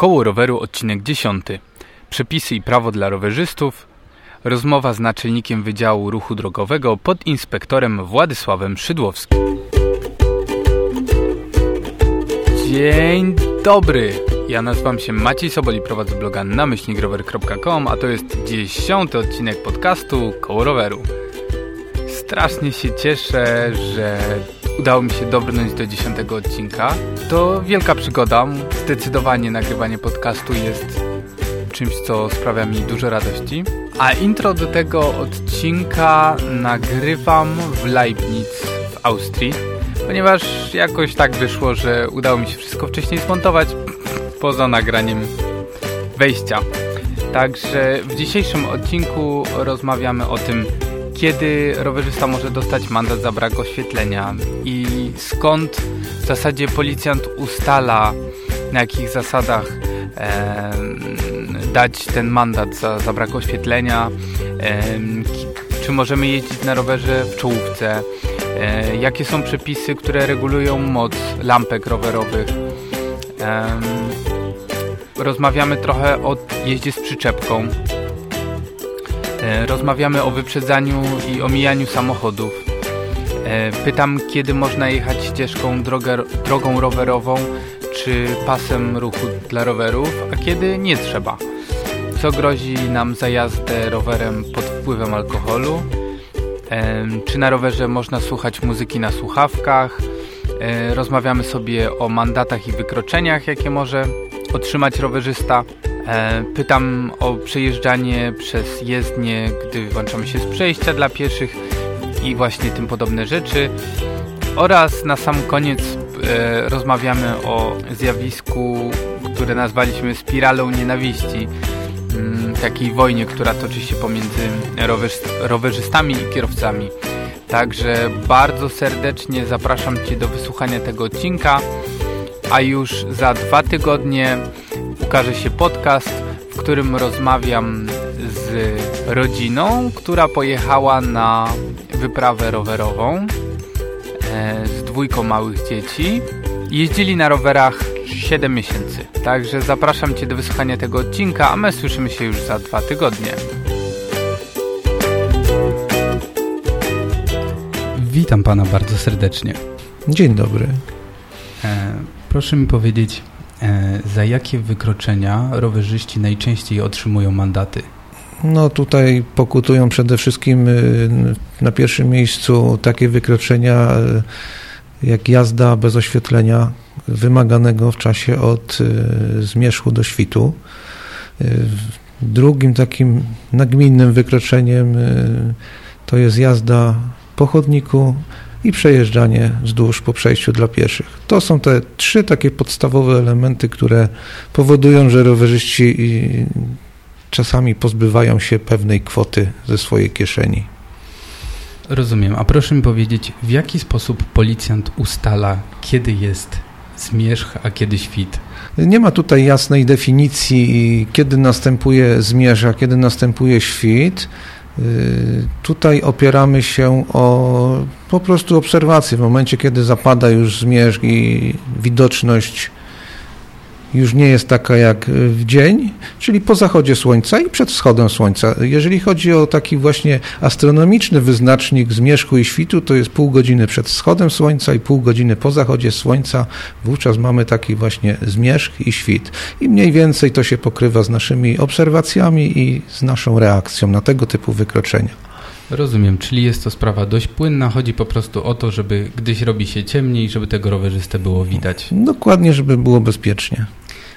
Koło roweru odcinek 10. Przepisy i prawo dla rowerzystów. Rozmowa z naczelnikiem Wydziału Ruchu Drogowego pod inspektorem Władysławem Szydłowskim. Dzień dobry. Ja nazywam się Maciej Sobol i prowadzę bloga namyślnikrower.com, a to jest dziesiąty odcinek podcastu Koło Roweru. Strasznie się cieszę, że udało mi się dobrnąć do dziesiątego odcinka. To wielka przygoda. Zdecydowanie nagrywanie podcastu jest czymś, co sprawia mi dużo radości. A intro do tego odcinka nagrywam w Leibniz w Austrii, ponieważ jakoś tak wyszło, że udało mi się wszystko wcześniej zmontować poza nagraniem wejścia. Także w dzisiejszym odcinku rozmawiamy o tym, kiedy rowerzysta może dostać mandat za brak oświetlenia? I skąd w zasadzie policjant ustala, na jakich zasadach e, dać ten mandat za, za brak oświetlenia, e, czy możemy jeździć na rowerze w czołówce, e, jakie są przepisy, które regulują moc lampek rowerowych. rozmawiamy trochę o jeździe z przyczepką, rozmawiamy o wyprzedzaniu i omijaniu samochodów. E, pytam, kiedy można jechać ścieżką drogę, drogą rowerową czy pasem ruchu dla rowerów, a kiedy nie trzeba. Co grozi nam za jazdę rowerem pod wpływem alkoholu? E, czy na rowerze można słuchać muzyki na słuchawkach? Rozmawiamy sobie o mandatach i wykroczeniach, jakie może otrzymać rowerzysta. E, pytam o przejeżdżanie przez jezdnię, gdy włączamy się z przejścia dla pieszych i właśnie tym podobne rzeczy. Oraz na sam koniec e, rozmawiamy o zjawisku, które nazwaliśmy spiralą nienawiści. Mm, takiej wojnie, która toczy się pomiędzy rowerzystami i kierowcami. Także bardzo serdecznie zapraszam Cię do wysłuchania tego odcinka, a już za dwa tygodnie ukaże się podcast, w którym rozmawiam z rodziną, która pojechała na wyprawę rowerową e, z dwójką małych dzieci. Jeździli na rowerach 7 miesięcy. Także zapraszam Cię do wysłuchania tego odcinka, a my słyszymy się już za dwa tygodnie. Witam Pana bardzo serdecznie. Dzień dobry. E, proszę mi powiedzieć, E, za jakie wykroczenia rowerzyści najczęściej otrzymują mandaty? No tutaj pokutują przede wszystkim y, na pierwszym miejscu takie wykroczenia y, jak jazda bez oświetlenia wymaganego w czasie od y, zmierzchu do świtu. Drugim takim nagminnym wykroczeniem to jest jazda po chodniku i przejeżdżanie wzdłuż po przejściu dla pieszych. To są te trzy takie podstawowe elementy, które powodują, że rowerzyści czasami pozbywają się pewnej kwoty ze swojej kieszeni. Rozumiem. A proszę mi powiedzieć, w jaki sposób policjant ustala, kiedy jest zmierzch, a kiedy świt? Nie ma tutaj jasnej definicji, kiedy następuje zmierzch, a kiedy następuje świt. Y, tutaj opieramy się o po prostu obserwację. W momencie, kiedy zapada już zmierzch i widoczność już nie jest taka jak w dzień, czyli po zachodzie słońca i przed wschodem słońca. Jeżeli chodzi o taki właśnie astronomiczny wyznacznik zmierzchu i świtu, to jest pół godziny przed wschodem słońca i pół godziny po zachodzie słońca. Wówczas mamy taki właśnie zmierzch i świt. I mniej więcej to się pokrywa z naszymi obserwacjami i z naszą reakcją na tego typu wykroczenia. Rozumiem, czyli jest to sprawa dość płynna. Chodzi po prostu o to, żeby gdyś robi się ciemniej, żeby tego rowerzystę było widać. Dokładnie, żeby było bezpiecznie.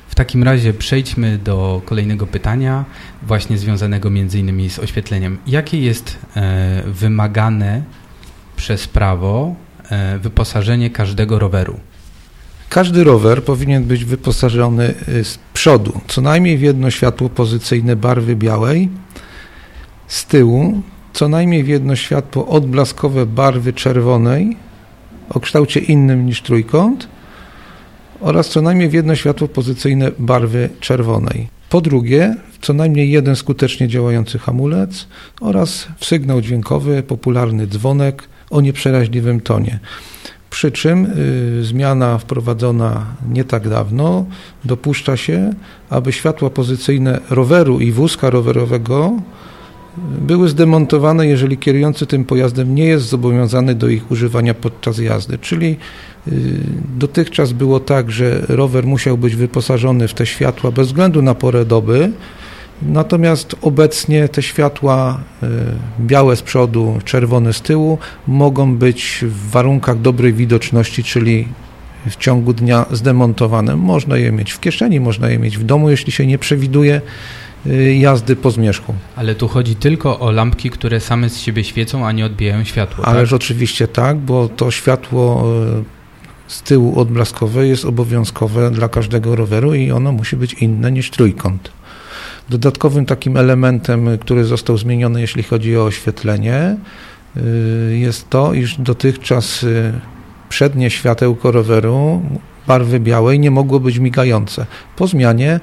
W takim razie przejdźmy do kolejnego pytania, właśnie związanego między innymi z oświetleniem. Jakie jest e, wymagane przez prawo e, wyposażenie każdego roweru? Każdy rower powinien być wyposażony e, z przodu, co najmniej w jedno światło pozycyjne barwy białej, z tyłu co najmniej w jedno światło odblaskowe barwy czerwonej o kształcie innym niż trójkąt oraz co najmniej w jedno światło pozycyjne barwy czerwonej. Po drugie, co najmniej jeden skutecznie działający hamulec oraz sygnał dźwiękowy popularny dzwonek o nieprzeraźliwym tonie. Przy czym y, zmiana wprowadzona nie tak dawno dopuszcza się, aby światła pozycyjne roweru i wózka rowerowego były zdemontowane, jeżeli kierujący tym pojazdem nie jest zobowiązany do ich używania podczas jazdy. Czyli y, dotychczas było tak, że rower musiał być wyposażony w te światła bez względu na porę doby, Natomiast obecnie te światła y, białe z przodu, czerwone z tyłu mogą być w warunkach dobrej widoczności, czyli w ciągu dnia zdemontowane. Można je mieć w kieszeni, można je mieć w domu, jeśli się nie przewiduje jazdy po zmierzchu. Ale tu chodzi tylko o lampki, które same z siebie świecą, a nie odbijają światło. Ależ tak? oczywiście tak, bo to światło y, z tyłu odblaskowe jest obowiązkowe dla każdego roweru i ono musi być inne niż trójkąt. Dodatkowym takim elementem, który został zmieniony, jeśli chodzi o oświetlenie, y, jest to, iż dotychczas y, przednie światełko roweru barwy białej nie mogło być migające. Po zmianie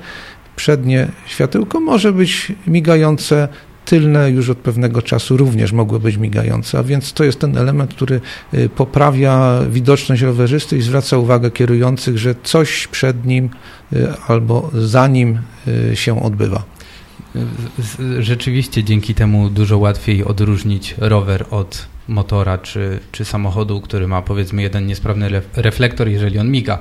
przednie światełko może być migające, tylne już od pewnego czasu również mogły być migające, a więc to jest ten element, który y, poprawia widoczność rowerzysty i zwraca uwagę kierujących, że coś przed nim albo za nim się odbywa. Rzeczywiście dzięki temu dużo łatwiej odróżnić rower od motora czy, czy samochodu, który ma powiedzmy jeden niesprawny reflektor, jeżeli on miga,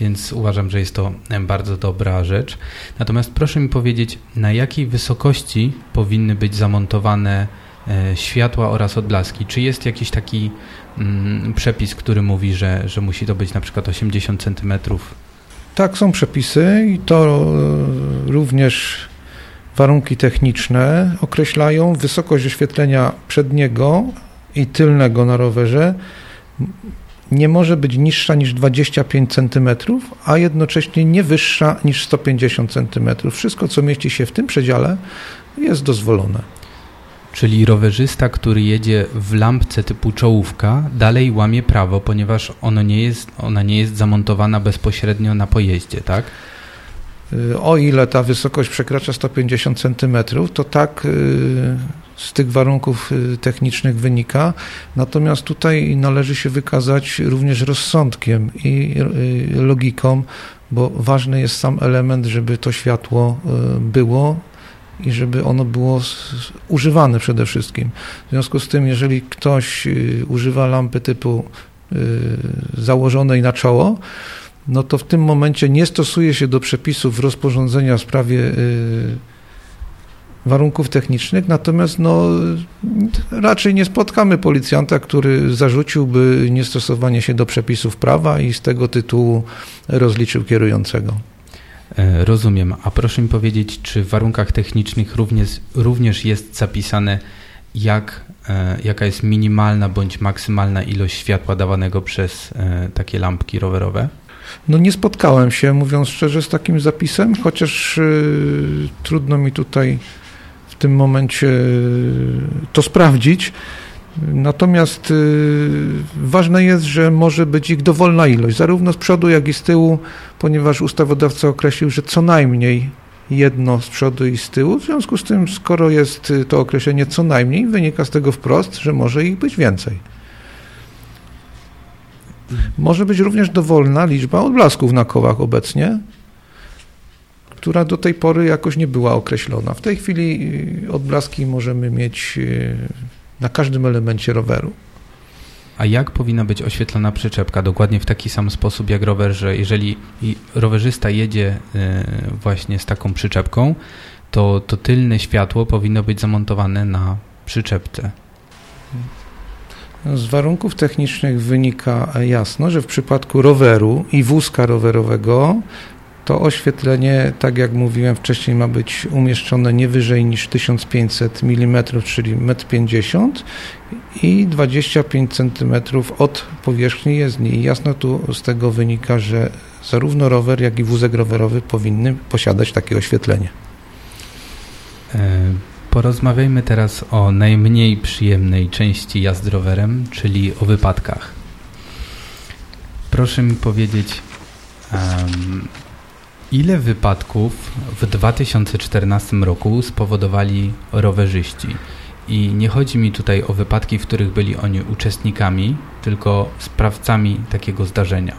więc uważam, że jest to bardzo dobra rzecz. Natomiast proszę mi powiedzieć, na jakiej wysokości powinny być zamontowane e, światła oraz odblaski? Czy jest jakiś taki mm, przepis, który mówi, że, że musi to być na przykład 80 cm? Tak, są przepisy i to e, również warunki techniczne określają wysokość oświetlenia przedniego i tylnego na rowerze nie może być niższa niż 25 cm, a jednocześnie nie wyższa niż 150 cm. Wszystko, co mieści się w tym przedziale, jest dozwolone. Czyli rowerzysta, który jedzie w lampce typu czołówka, dalej łamie prawo, ponieważ ono nie jest, ona nie jest zamontowana bezpośrednio na pojeździe, tak? Y, o ile ta wysokość przekracza 150 cm, to tak y, z tych warunków y, technicznych wynika. Natomiast tutaj należy się wykazać również rozsądkiem i logiką, bo ważny jest sam element, żeby to światło było i żeby ono było używane przede wszystkim. W związku z tym, jeżeli ktoś używa lampy typu założonej na czoło, no to w tym momencie nie stosuje się do przepisów rozporządzenia w sprawie y, warunków technicznych, natomiast no, raczej nie spotkamy policjanta, który zarzuciłby niestosowanie się do przepisów prawa i z tego tytułu rozliczył kierującego. E, rozumiem. A proszę mi powiedzieć, czy w warunkach technicznych również, również jest zapisane, jak, e, jaka jest minimalna bądź maksymalna ilość światła dawanego przez e, takie lampki rowerowe? No nie spotkałem się, mówiąc szczerze, z takim zapisem, chociaż y, trudno mi tutaj w tym momencie y, to sprawdzić. Natomiast y, ważne jest, że może być ich dowolna ilość, zarówno z przodu, jak i z tyłu, ponieważ ustawodawca określił, że co najmniej jedno z przodu i z tyłu. W związku z tym, skoro jest to określenie co najmniej, wynika z tego wprost, że może ich być więcej. Może być również dowolna liczba odblasków na kołach obecnie, która do tej pory jakoś nie była określona. W tej chwili y, odblaski możemy mieć y, na każdym elemencie roweru. A jak powinna być oświetlona przyczepka? Dokładnie w taki sam sposób jak rower, że jeżeli rowerzysta jedzie y, właśnie z taką przyczepką, to, to tylne światło powinno być zamontowane na przyczepce. Z warunków technicznych wynika jasno, że w przypadku roweru i wózka rowerowego to oświetlenie, tak jak mówiłem wcześniej, ma być umieszczone nie wyżej niż 1500 mm, czyli 1,50 m i 25 cm od powierzchni jezdni. I jasno tu z tego wynika, że zarówno rower, jak i wózek rowerowy powinny posiadać takie oświetlenie. E Porozmawiajmy teraz o najmniej przyjemnej części jazdy rowerem, czyli o wypadkach. Proszę mi powiedzieć, um, ile wypadków w 2014 roku spowodowali rowerzyści I nie chodzi mi tutaj o wypadki, w których byli oni uczestnikami, tylko sprawcami takiego zdarzenia.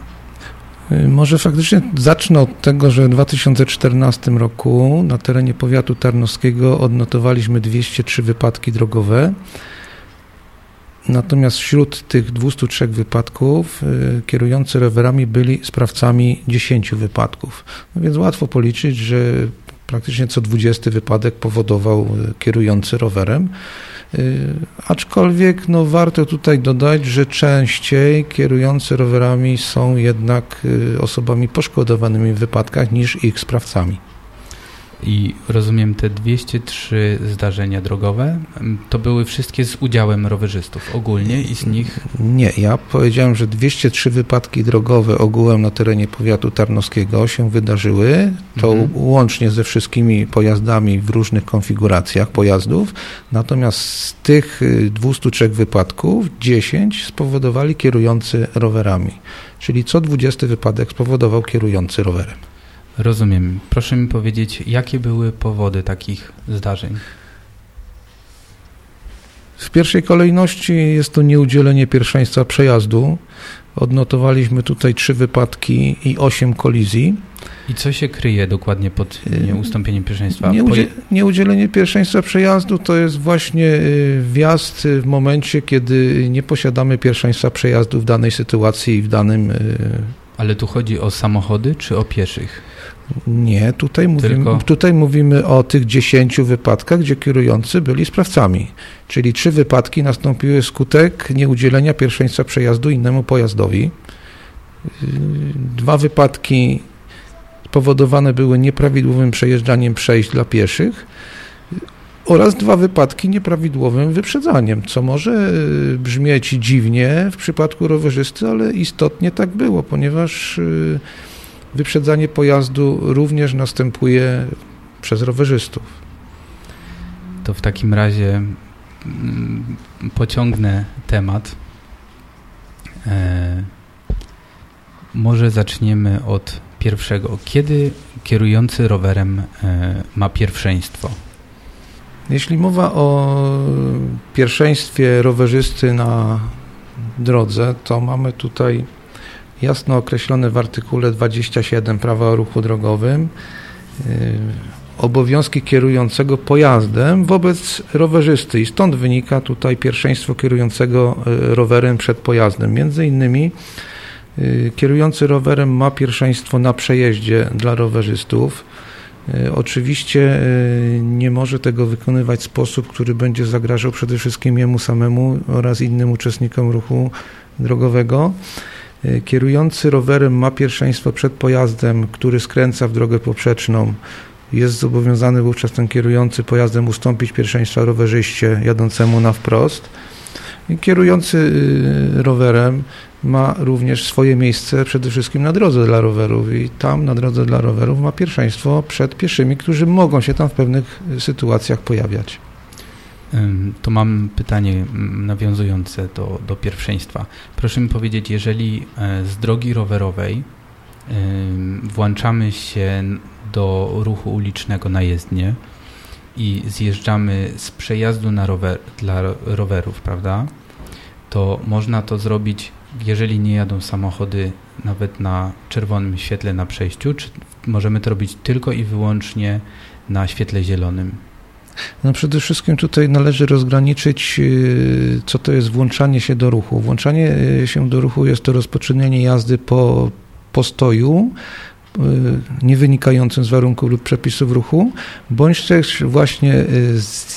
Y, może faktycznie zacznę od tego, że w 2014 roku na terenie powiatu tarnowskiego odnotowaliśmy 203 wypadki drogowe. Natomiast wśród tych 203 wypadków y, kierujący rowerami byli sprawcami 10 wypadków. No więc łatwo policzyć, że praktycznie co 20 wypadek powodował y, kierujący rowerem. Y, aczkolwiek no, warto tutaj dodać, że częściej kierujący rowerami są jednak osobami poszkodowanymi w wypadkach niż ich sprawcami. I rozumiem, te 203 zdarzenia drogowe to były wszystkie z udziałem rowerzystów ogólnie i z nich. Nie, ja powiedziałem, że 203 wypadki drogowe ogółem na terenie powiatu tarnowskiego się wydarzyły. To mhm. łącznie ze wszystkimi pojazdami w różnych konfiguracjach pojazdów. Natomiast z tych 203 y, wypadków 10 spowodowali kierujący rowerami. Czyli co 20 wypadek spowodował kierujący rowerem. Rozumiem. Proszę mi powiedzieć, jakie były powody takich zdarzeń? W pierwszej kolejności jest to nieudzielenie pierwszeństwa przejazdu. Odnotowaliśmy tutaj trzy wypadki i osiem kolizji. I co się kryje dokładnie pod nieustąpieniem pierwszeństwa? Nieudzie nieudzielenie pierwszeństwa przejazdu to jest właśnie y, wjazd w momencie, kiedy nie posiadamy pierwszeństwa przejazdu w danej sytuacji i w danym. Y, Ale tu chodzi o samochody czy o pieszych? Nie, tutaj mówimy, Tylko... tutaj mówimy o tych dziesięciu wypadkach, gdzie kierujący byli sprawcami. Czyli trzy wypadki nastąpiły skutek nieudzielenia pierwszeństwa przejazdu innemu pojazdowi. Dwa wypadki spowodowane były nieprawidłowym przejeżdżaniem przejść dla pieszych oraz dwa wypadki nieprawidłowym wyprzedzaniem, co może brzmieć dziwnie w przypadku rowerzysty, ale istotnie tak było, ponieważ wyprzedzanie pojazdu również następuje przez rowerzystów. To w takim razie mm, pociągnę temat. E, może zaczniemy od pierwszego. Kiedy kierujący rowerem e, ma pierwszeństwo? Jeśli mowa o pierwszeństwie rowerzysty na drodze, to mamy tutaj jasno określone w artykule 27 Prawa o ruchu drogowym y, obowiązki kierującego pojazdem wobec rowerzysty i stąd wynika tutaj pierwszeństwo kierującego y, rowerem przed pojazdem. Między innymi y, kierujący rowerem ma pierwszeństwo na przejeździe dla rowerzystów. Oczywiście nie może tego wykonywać w sposób, który będzie zagrażał przede wszystkim jemu samemu oraz innym uczestnikom ruchu drogowego. E, kierujący rowerem ma pierwszeństwo przed pojazdem, który skręca w drogę poprzeczną. Jest zobowiązany wówczas ten kierujący pojazdem ustąpić pierwszeństwa rowerzyście jadącemu na wprost. Kierujący y, rowerem ma również swoje miejsce przede wszystkim na drodze dla rowerów i tam na drodze dla rowerów ma pierwszeństwo przed pieszymi, którzy mogą się tam w pewnych sytuacjach pojawiać. To mam pytanie nawiązujące do, do pierwszeństwa. Proszę mi powiedzieć, jeżeli e, z drogi rowerowej włączamy się do ruchu ulicznego na jezdnię i zjeżdżamy z przejazdu na rower, dla rowerów, prawda? To można to zrobić, jeżeli nie jadą samochody nawet na czerwonym świetle na przejściu, czy możemy to robić tylko i wyłącznie na świetle zielonym? No przede wszystkim tutaj należy rozgraniczyć, y, co to jest włączanie się do ruchu. Włączanie y, się do ruchu jest to rozpoczynanie jazdy po postoju, y, nie wynikającym z warunków lub przepisów ruchu, bądź też właśnie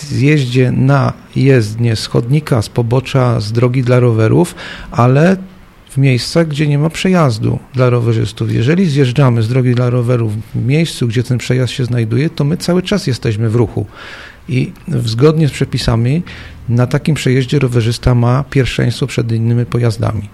zjeździe na jezdnię z chodnika, z pobocza, z drogi dla rowerów, ale w miejscach, gdzie nie ma przejazdu dla rowerzystów. Jeżeli zjeżdżamy z drogi dla rowerów w miejscu, gdzie ten przejazd się znajduje, to my cały czas jesteśmy w ruchu i zgodnie z przepisami na takim przejeździe rowerzysta ma pierwszeństwo przed innymi pojazdami.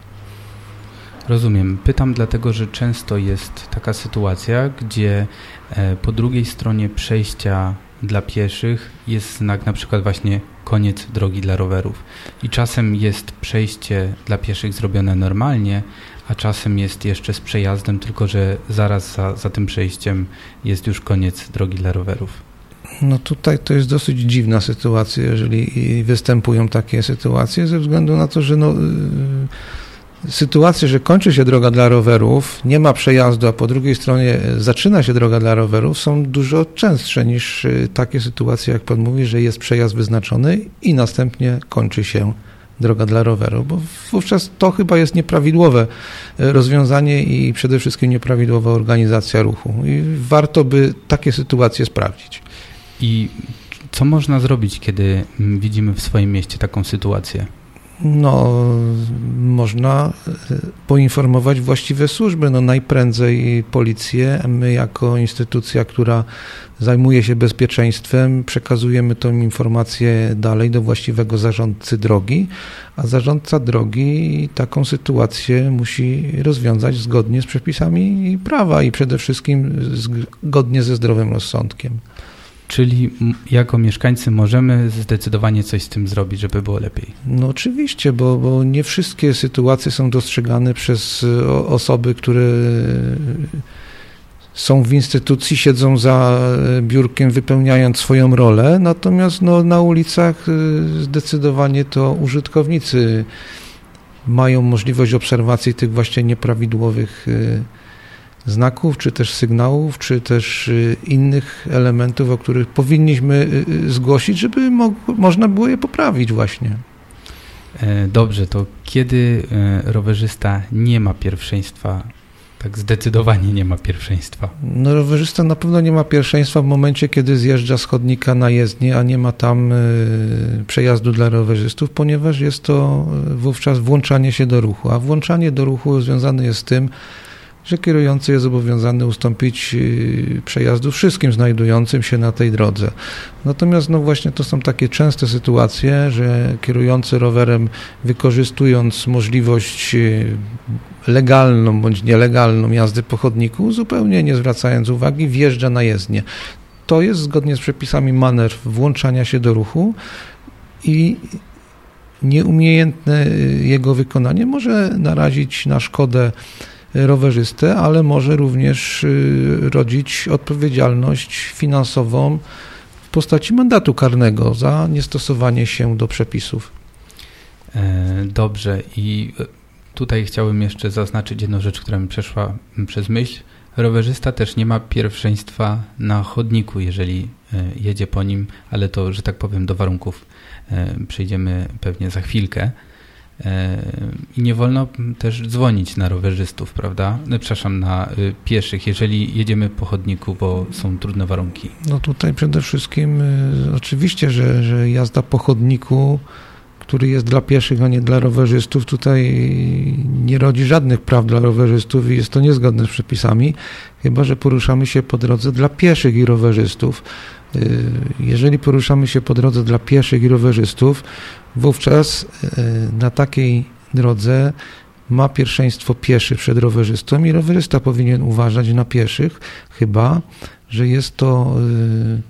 Rozumiem. Pytam dlatego, że często jest taka sytuacja, gdzie e, po drugiej stronie przejścia dla pieszych jest znak na przykład właśnie koniec drogi dla rowerów. I czasem jest przejście dla pieszych zrobione normalnie, a czasem jest jeszcze z przejazdem, tylko że zaraz za, za tym przejściem jest już koniec drogi dla rowerów. No tutaj to jest dosyć dziwna sytuacja, jeżeli występują takie sytuacje, ze względu na to, że no, y, sytuacja, że kończy się droga dla rowerów, nie ma przejazdu, a po drugiej stronie zaczyna się droga dla rowerów, są dużo częstsze niż y, takie sytuacje, jak pan mówi, że jest przejazd wyznaczony i następnie kończy się droga dla roweru, bo wówczas to chyba jest nieprawidłowe e, rozwiązanie i przede wszystkim nieprawidłowa organizacja ruchu. I warto by takie sytuacje sprawdzić. I co można zrobić, kiedy widzimy w swoim mieście taką sytuację? No, można e, poinformować właściwe służby, no najprędzej policję. My jako instytucja, która zajmuje się bezpieczeństwem, przekazujemy tą informację dalej do właściwego zarządcy drogi, a zarządca drogi taką sytuację musi rozwiązać zgodnie z przepisami prawa i przede wszystkim zgodnie ze zdrowym rozsądkiem. Czyli jako mieszkańcy możemy zdecydowanie coś z tym zrobić, żeby było lepiej. No oczywiście, bo, bo nie wszystkie sytuacje są dostrzegane przez osoby, które są w instytucji, siedzą za biurkiem, wypełniając swoją rolę, natomiast no, na ulicach zdecydowanie to użytkownicy mają możliwość obserwacji tych właśnie nieprawidłowych znaków, czy też sygnałów, czy też y, innych elementów, o których powinniśmy zgłosić, żeby mo można było je poprawić właśnie. E, dobrze, to kiedy e, rowerzysta nie ma pierwszeństwa tak zdecydowanie nie ma pierwszeństwa. No rowerzysta na pewno nie ma pierwszeństwa w momencie, kiedy zjeżdża z chodnika na jezdnię, a nie ma tam y, przejazdu dla rowerzystów, ponieważ jest to y, wówczas włączanie się do ruchu, a włączanie do ruchu związane jest z tym, że kierujący jest zobowiązany ustąpić y, przejazdu wszystkim znajdującym się na tej drodze. Natomiast no właśnie to są takie częste sytuacje, że kierujący rowerem wykorzystując możliwość y, legalną bądź nielegalną jazdy po chodniku, zupełnie nie zwracając uwagi, wjeżdża na jezdnię. To jest zgodnie z przepisami manewr włączania się do ruchu i nieumiejętne y, jego wykonanie może narazić na szkodę rowerzystę, ale może również y, rodzić odpowiedzialność finansową w postaci mandatu karnego za niestosowanie się do przepisów. E, dobrze i e, tutaj chciałbym jeszcze zaznaczyć jedną rzecz, która mi przeszła przez myśl. Rowerzysta też nie ma pierwszeństwa na chodniku, jeżeli e, jedzie po nim, ale to, że tak powiem, do warunków przejdziemy pewnie za chwilkę. I nie wolno też dzwonić na rowerzystów, prawda? No, przepraszam, na y, pieszych, jeżeli jedziemy po chodniku, bo są trudne warunki. No tutaj przede wszystkim y, oczywiście, że, że jazda po chodniku, który jest dla pieszych, a nie dla rowerzystów, tutaj nie rodzi żadnych praw dla rowerzystów i jest to niezgodne z przepisami, chyba że poruszamy się po drodze dla pieszych i rowerzystów. Y, jeżeli poruszamy się po drodze dla pieszych i rowerzystów, wówczas e, na takiej drodze ma pierwszeństwo pieszy przed rowerzystą i rowerzysta powinien uważać na pieszych, chyba, że jest to e,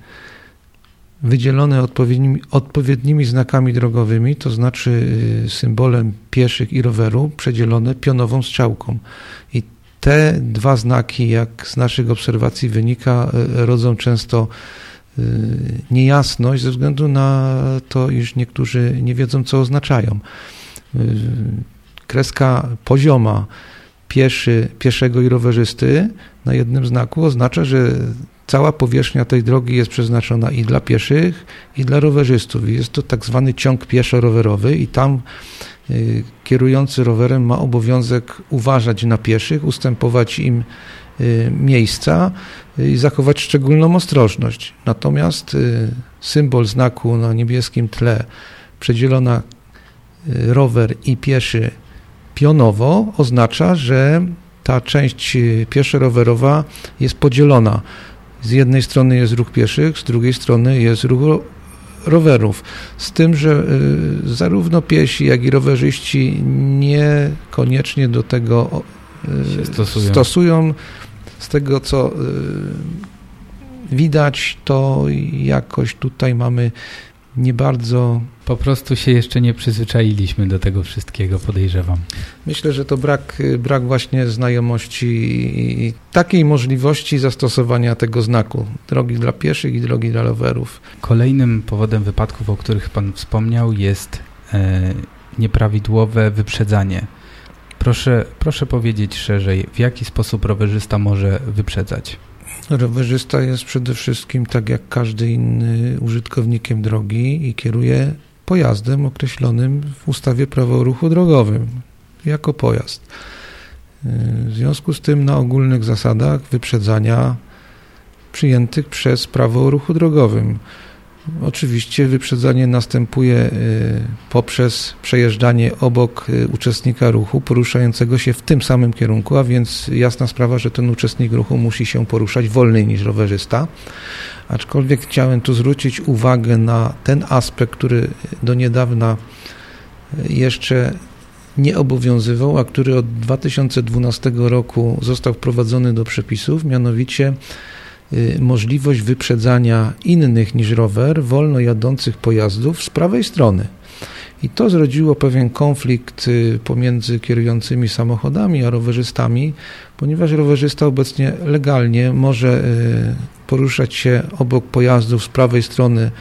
wydzielone odpowiednimi, odpowiednimi znakami drogowymi, to znaczy e, symbolem pieszych i roweru, przedzielone pionową strzałką. I te dwa znaki, jak z naszych obserwacji wynika, rodzą często niejasność ze względu na to, iż niektórzy nie wiedzą, co oznaczają. Y, kreska pozioma pieszy, pieszego i rowerzysty na jednym znaku oznacza, że cała powierzchnia tej drogi jest przeznaczona i dla pieszych, i dla rowerzystów. Jest to tak zwany ciąg pieszo-rowerowy i tam y, kierujący rowerem ma obowiązek uważać na pieszych, ustępować im Y, miejsca i zachować szczególną ostrożność. Natomiast y, symbol znaku na niebieskim tle przedzielona y, rower i pieszy pionowo oznacza, że ta część pieszo-rowerowa jest podzielona. Z jednej strony jest ruch pieszych, z drugiej strony jest ruch rowerów. Z tym, że zarówno piesi, jak i rowerzyści niekoniecznie do tego stosują. stosują z tego, co y, widać, to jakoś tutaj mamy nie bardzo. Po prostu się jeszcze nie przyzwyczailiśmy do tego wszystkiego, podejrzewam. Myślę, że to brak, brak właśnie znajomości i takiej możliwości zastosowania tego znaku drogi dla pieszych i drogi dla rowerów. Kolejnym powodem wypadków, o których Pan wspomniał, jest e, nieprawidłowe wyprzedzanie. Proszę, proszę powiedzieć szerzej, w jaki sposób rowerzysta może wyprzedzać? Rowerzysta jest przede wszystkim, tak jak każdy inny, użytkownikiem drogi i kieruje pojazdem określonym w ustawie prawo o ruchu drogowym jako pojazd. W związku z tym na ogólnych zasadach wyprzedzania przyjętych przez prawo o ruchu drogowym Oczywiście wyprzedzanie następuje y, poprzez przejeżdżanie obok y, uczestnika ruchu poruszającego się w tym samym kierunku, a więc jasna sprawa, że ten uczestnik ruchu musi się poruszać wolniej niż rowerzysta. Aczkolwiek chciałem tu zwrócić uwagę na ten aspekt, który do niedawna y, jeszcze nie obowiązywał, a który od 2012 roku został wprowadzony do przepisów, mianowicie możliwość wyprzedzania innych niż rower, wolno jadących pojazdów z prawej strony. I to zrodziło pewien konflikt y, pomiędzy kierującymi samochodami a rowerzystami, ponieważ rowerzysta obecnie legalnie może y, poruszać się obok pojazdów z prawej strony,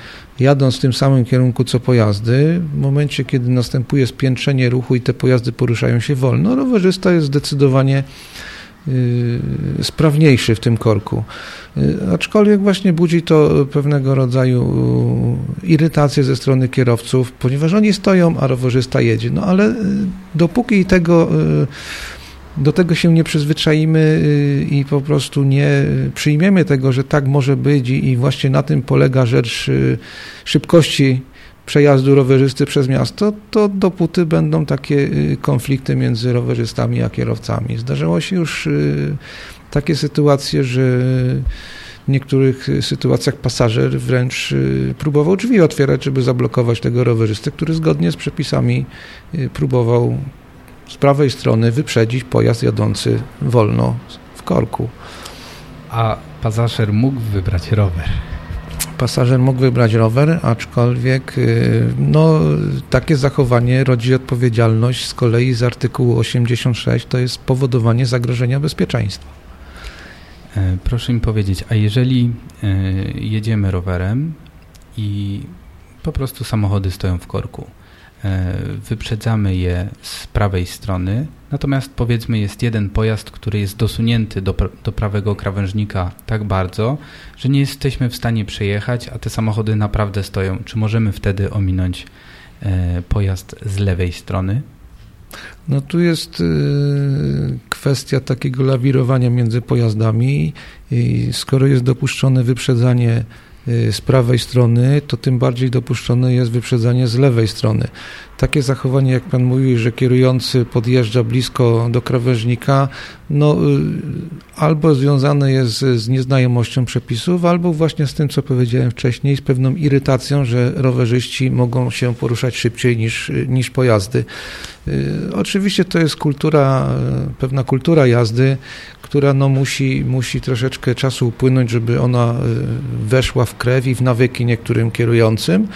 jadąc w tym samym kierunku co pojazdy. W momencie, kiedy następuje spiętrzenie ruchu i te pojazdy poruszają się wolno, rowerzysta jest zdecydowanie sprawniejszy w tym korku. Y, aczkolwiek właśnie budzi to pewnego rodzaju y, irytację ze strony kierowców, ponieważ oni stoją, a rowerzysta jedzie. No ale y, dopóki tego do tego się nie przyzwyczaimy i po prostu nie przyjmiemy tego, że tak może być i właśnie na tym polega rzecz szybkości przejazdu rowerzysty przez miasto, to dopóty będą takie konflikty między rowerzystami a kierowcami. Zdarzało się już takie sytuacje, że w niektórych sytuacjach pasażer wręcz y, próbował drzwi otwierać, żeby zablokować tego rowerzystę, który zgodnie z przepisami y, próbował z prawej strony wyprzedzić pojazd jadący wolno w korku. A pasażer mógł wybrać rower? Pasażer mógł wybrać rower, aczkolwiek y, no, takie zachowanie rodzi odpowiedzialność z kolei z artykułu 86, to jest powodowanie zagrożenia bezpieczeństwa. E, proszę mi powiedzieć, a jeżeli e, jedziemy rowerem i po prostu samochody stoją w korku, wyprzedzamy je z prawej strony, natomiast powiedzmy jest jeden pojazd, który jest dosunięty do, do prawego krawężnika tak bardzo, że nie jesteśmy w stanie przejechać, a te samochody naprawdę stoją. Czy możemy wtedy ominąć pojazd z lewej strony? No tu jest y, kwestia takiego lawirowania między pojazdami i skoro jest dopuszczone wyprzedzanie z prawej strony, to tym bardziej dopuszczone jest wyprzedzanie z lewej strony. Takie zachowanie, jak pan mówi, że kierujący podjeżdża blisko do krawężnika, no y, albo związane jest z nieznajomością przepisów, albo właśnie z tym, co powiedziałem wcześniej, z pewną irytacją, że rowerzyści mogą się poruszać szybciej niż, niż pojazdy. Y, oczywiście to jest kultura, pewna kultura jazdy, która no musi, musi troszeczkę czasu upłynąć, żeby ona y, weszła w krew i w nawyki niektórym kierującym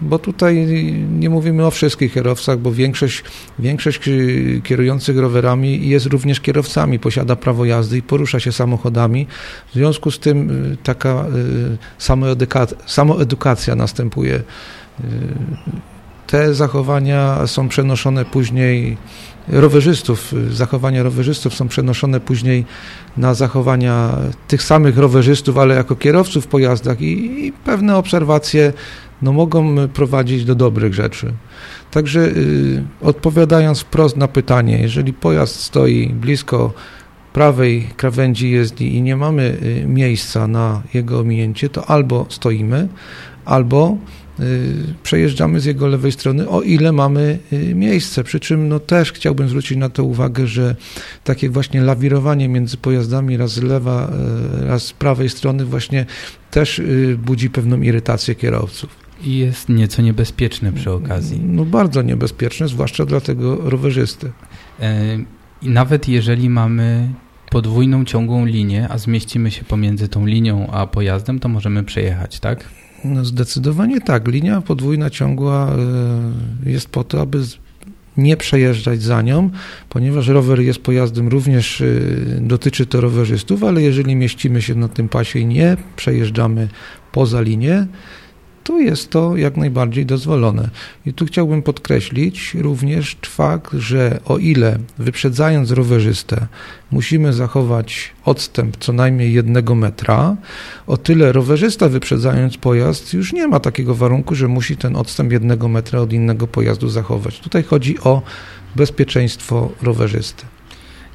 bo tutaj nie mówimy o wszystkich kierowcach, bo większość, większość kierujących rowerami jest również kierowcami, posiada prawo jazdy i porusza się samochodami. W związku z tym y, taka samoedukacja następuje te zachowania są przenoszone później rowerzystów, zachowania rowerzystów są przenoszone później na zachowania tych samych rowerzystów, ale jako kierowców w pojazdach i, i pewne obserwacje no, mogą prowadzić do dobrych rzeczy. Także y, odpowiadając wprost na pytanie, jeżeli pojazd stoi blisko prawej krawędzi jezdni i nie mamy y, miejsca na jego ominięcie, to albo stoimy, albo przejeżdżamy z jego lewej strony, o ile mamy y, miejsce. Przy czym no, też chciałbym zwrócić na to uwagę, że takie właśnie lawirowanie między pojazdami raz z lewa, y, raz z prawej strony właśnie też budzi pewną irytację kierowców. I jest nieco niebezpieczne przy okazji. No bardzo niebezpieczne, zwłaszcza dla tego rowerzysty. E, I nawet jeżeli mamy podwójną ciągłą linię, a zmieścimy się pomiędzy tą linią a pojazdem, to możemy przejechać, tak? Zdecydowanie tak. Linia podwójna ciągła y, jest po to, aby nie przejeżdżać za nią, ponieważ rower jest pojazdem również, y, dotyczy to rowerzystów, ale jeżeli mieścimy się na tym pasie i nie przejeżdżamy poza linię, to jest to jak najbardziej dozwolone. I tu chciałbym podkreślić również fakt, że o ile wyprzedzając rowerzystę musimy zachować odstęp co najmniej jednego metra, o tyle rowerzysta wyprzedzając pojazd już nie ma takiego warunku, że musi ten odstęp jednego metra od innego pojazdu zachować. Tutaj chodzi o bezpieczeństwo rowerzysty.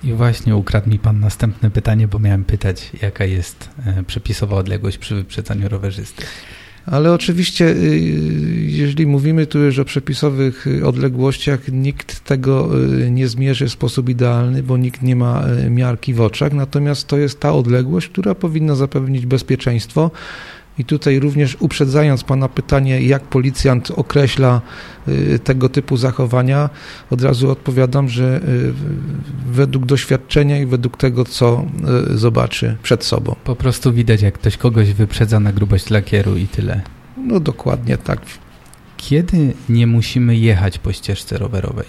I właśnie ukradł mi Pan następne pytanie, bo miałem pytać, jaka jest e, przepisowa odległość przy wyprzedzaniu rowerzysty. Ale oczywiście, y, jeżeli mówimy tu już o przepisowych odległościach, nikt tego y, nie zmierzy w sposób idealny, bo nikt nie ma y, miarki w oczach. Natomiast to jest ta odległość, która powinna zapewnić bezpieczeństwo. I tutaj również uprzedzając Pana pytanie, jak policjant określa y, tego typu zachowania, od razu odpowiadam, że y, według doświadczenia i według tego, co y, zobaczy przed sobą. Po prostu widać, jak ktoś kogoś wyprzedza na grubość lakieru i tyle. No dokładnie tak. Kiedy nie musimy jechać po ścieżce rowerowej?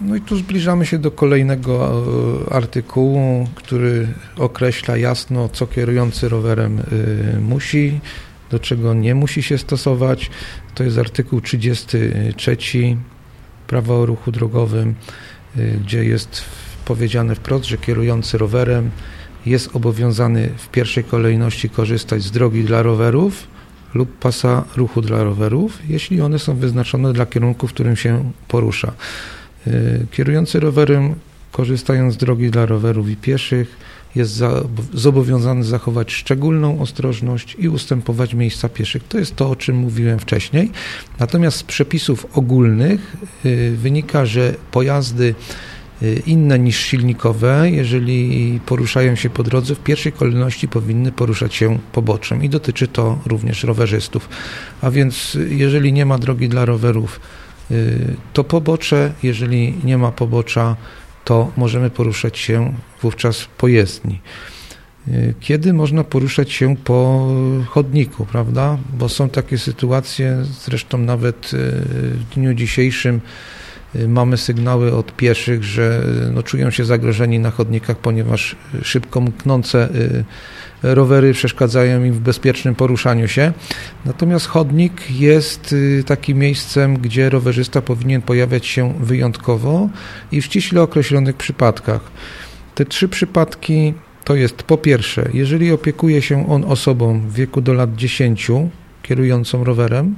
No i tu zbliżamy się do kolejnego artykułu, który określa jasno, co kierujący rowerem musi do czego nie musi się stosować. To jest artykuł 33 Prawa o ruchu drogowym, y, gdzie jest powiedziane wprost, że kierujący rowerem jest obowiązany w pierwszej kolejności korzystać z drogi dla rowerów lub pasa ruchu dla rowerów, jeśli one są wyznaczone dla kierunku, w którym się porusza. Y, kierujący rowerem, korzystając z drogi dla rowerów i pieszych, jest za, zobowiązany zachować szczególną ostrożność i ustępować miejsca pieszych. To jest to, o czym mówiłem wcześniej. Natomiast z przepisów ogólnych y, wynika, że pojazdy y, inne niż silnikowe, jeżeli poruszają się po drodze, w pierwszej kolejności powinny poruszać się poboczem i dotyczy to również rowerzystów. A więc jeżeli nie ma drogi dla rowerów, y, to pobocze, jeżeli nie ma pobocza, to możemy poruszać się wówczas po jezdni. Y, kiedy można poruszać się po chodniku, prawda? Bo są takie sytuacje, zresztą nawet y, w dniu dzisiejszym mamy sygnały od pieszych, że no, czują się zagrożeni na chodnikach, ponieważ szybko mknące rowery przeszkadzają im w bezpiecznym poruszaniu się. Natomiast chodnik jest y, takim miejscem, gdzie rowerzysta powinien pojawiać się wyjątkowo i w ściśle określonych przypadkach. Te trzy przypadki to jest po pierwsze, jeżeli opiekuje się on osobą w wieku do lat 10 kierującą rowerem,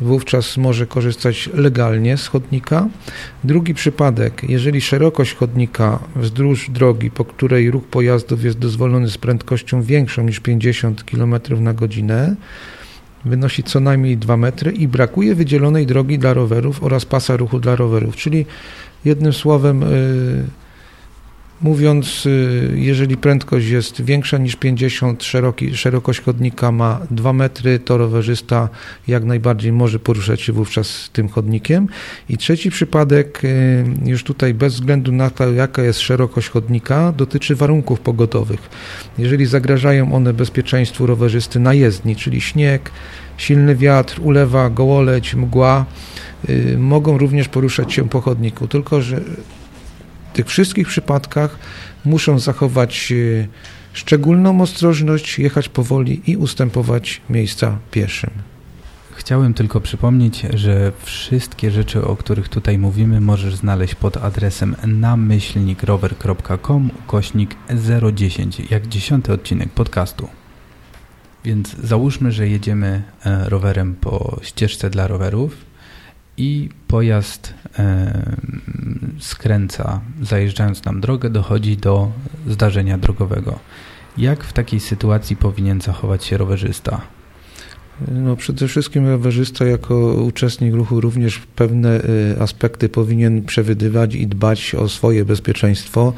wówczas może korzystać legalnie z chodnika. Drugi przypadek, jeżeli szerokość chodnika wzdłuż drogi, po której ruch pojazdów jest dozwolony z prędkością większą niż 50 km na godzinę, wynosi co najmniej 2 metry i brakuje wydzielonej drogi dla rowerów oraz pasa ruchu dla rowerów, czyli jednym słowem yy, Mówiąc, y, jeżeli prędkość jest większa niż 50, szeroki, szerokość chodnika ma 2 metry, to rowerzysta jak najbardziej może poruszać się wówczas tym chodnikiem. I trzeci przypadek, y, już tutaj bez względu na to, jaka jest szerokość chodnika, dotyczy warunków pogodowych. Jeżeli zagrażają one bezpieczeństwu rowerzysty na jezdni, czyli śnieg, silny wiatr, ulewa, gołoleć, mgła, y, mogą również poruszać się po chodniku. Tylko, że tych wszystkich przypadkach muszą zachować e, szczególną ostrożność, jechać powoli i ustępować miejsca pieszym. Chciałem tylko przypomnieć, że wszystkie rzeczy, o których tutaj mówimy, możesz znaleźć pod adresem namyślnikrower.com ukośnik 010, jak dziesiąty odcinek podcastu. Więc załóżmy, że jedziemy e, rowerem po ścieżce dla rowerów i pojazd skręca, zajeżdżając nam drogę, dochodzi do zdarzenia drogowego. Jak w takiej sytuacji powinien zachować się rowerzysta? No przede wszystkim rowerzysta jako uczestnik ruchu również pewne e, aspekty powinien przewidywać i dbać o swoje bezpieczeństwo,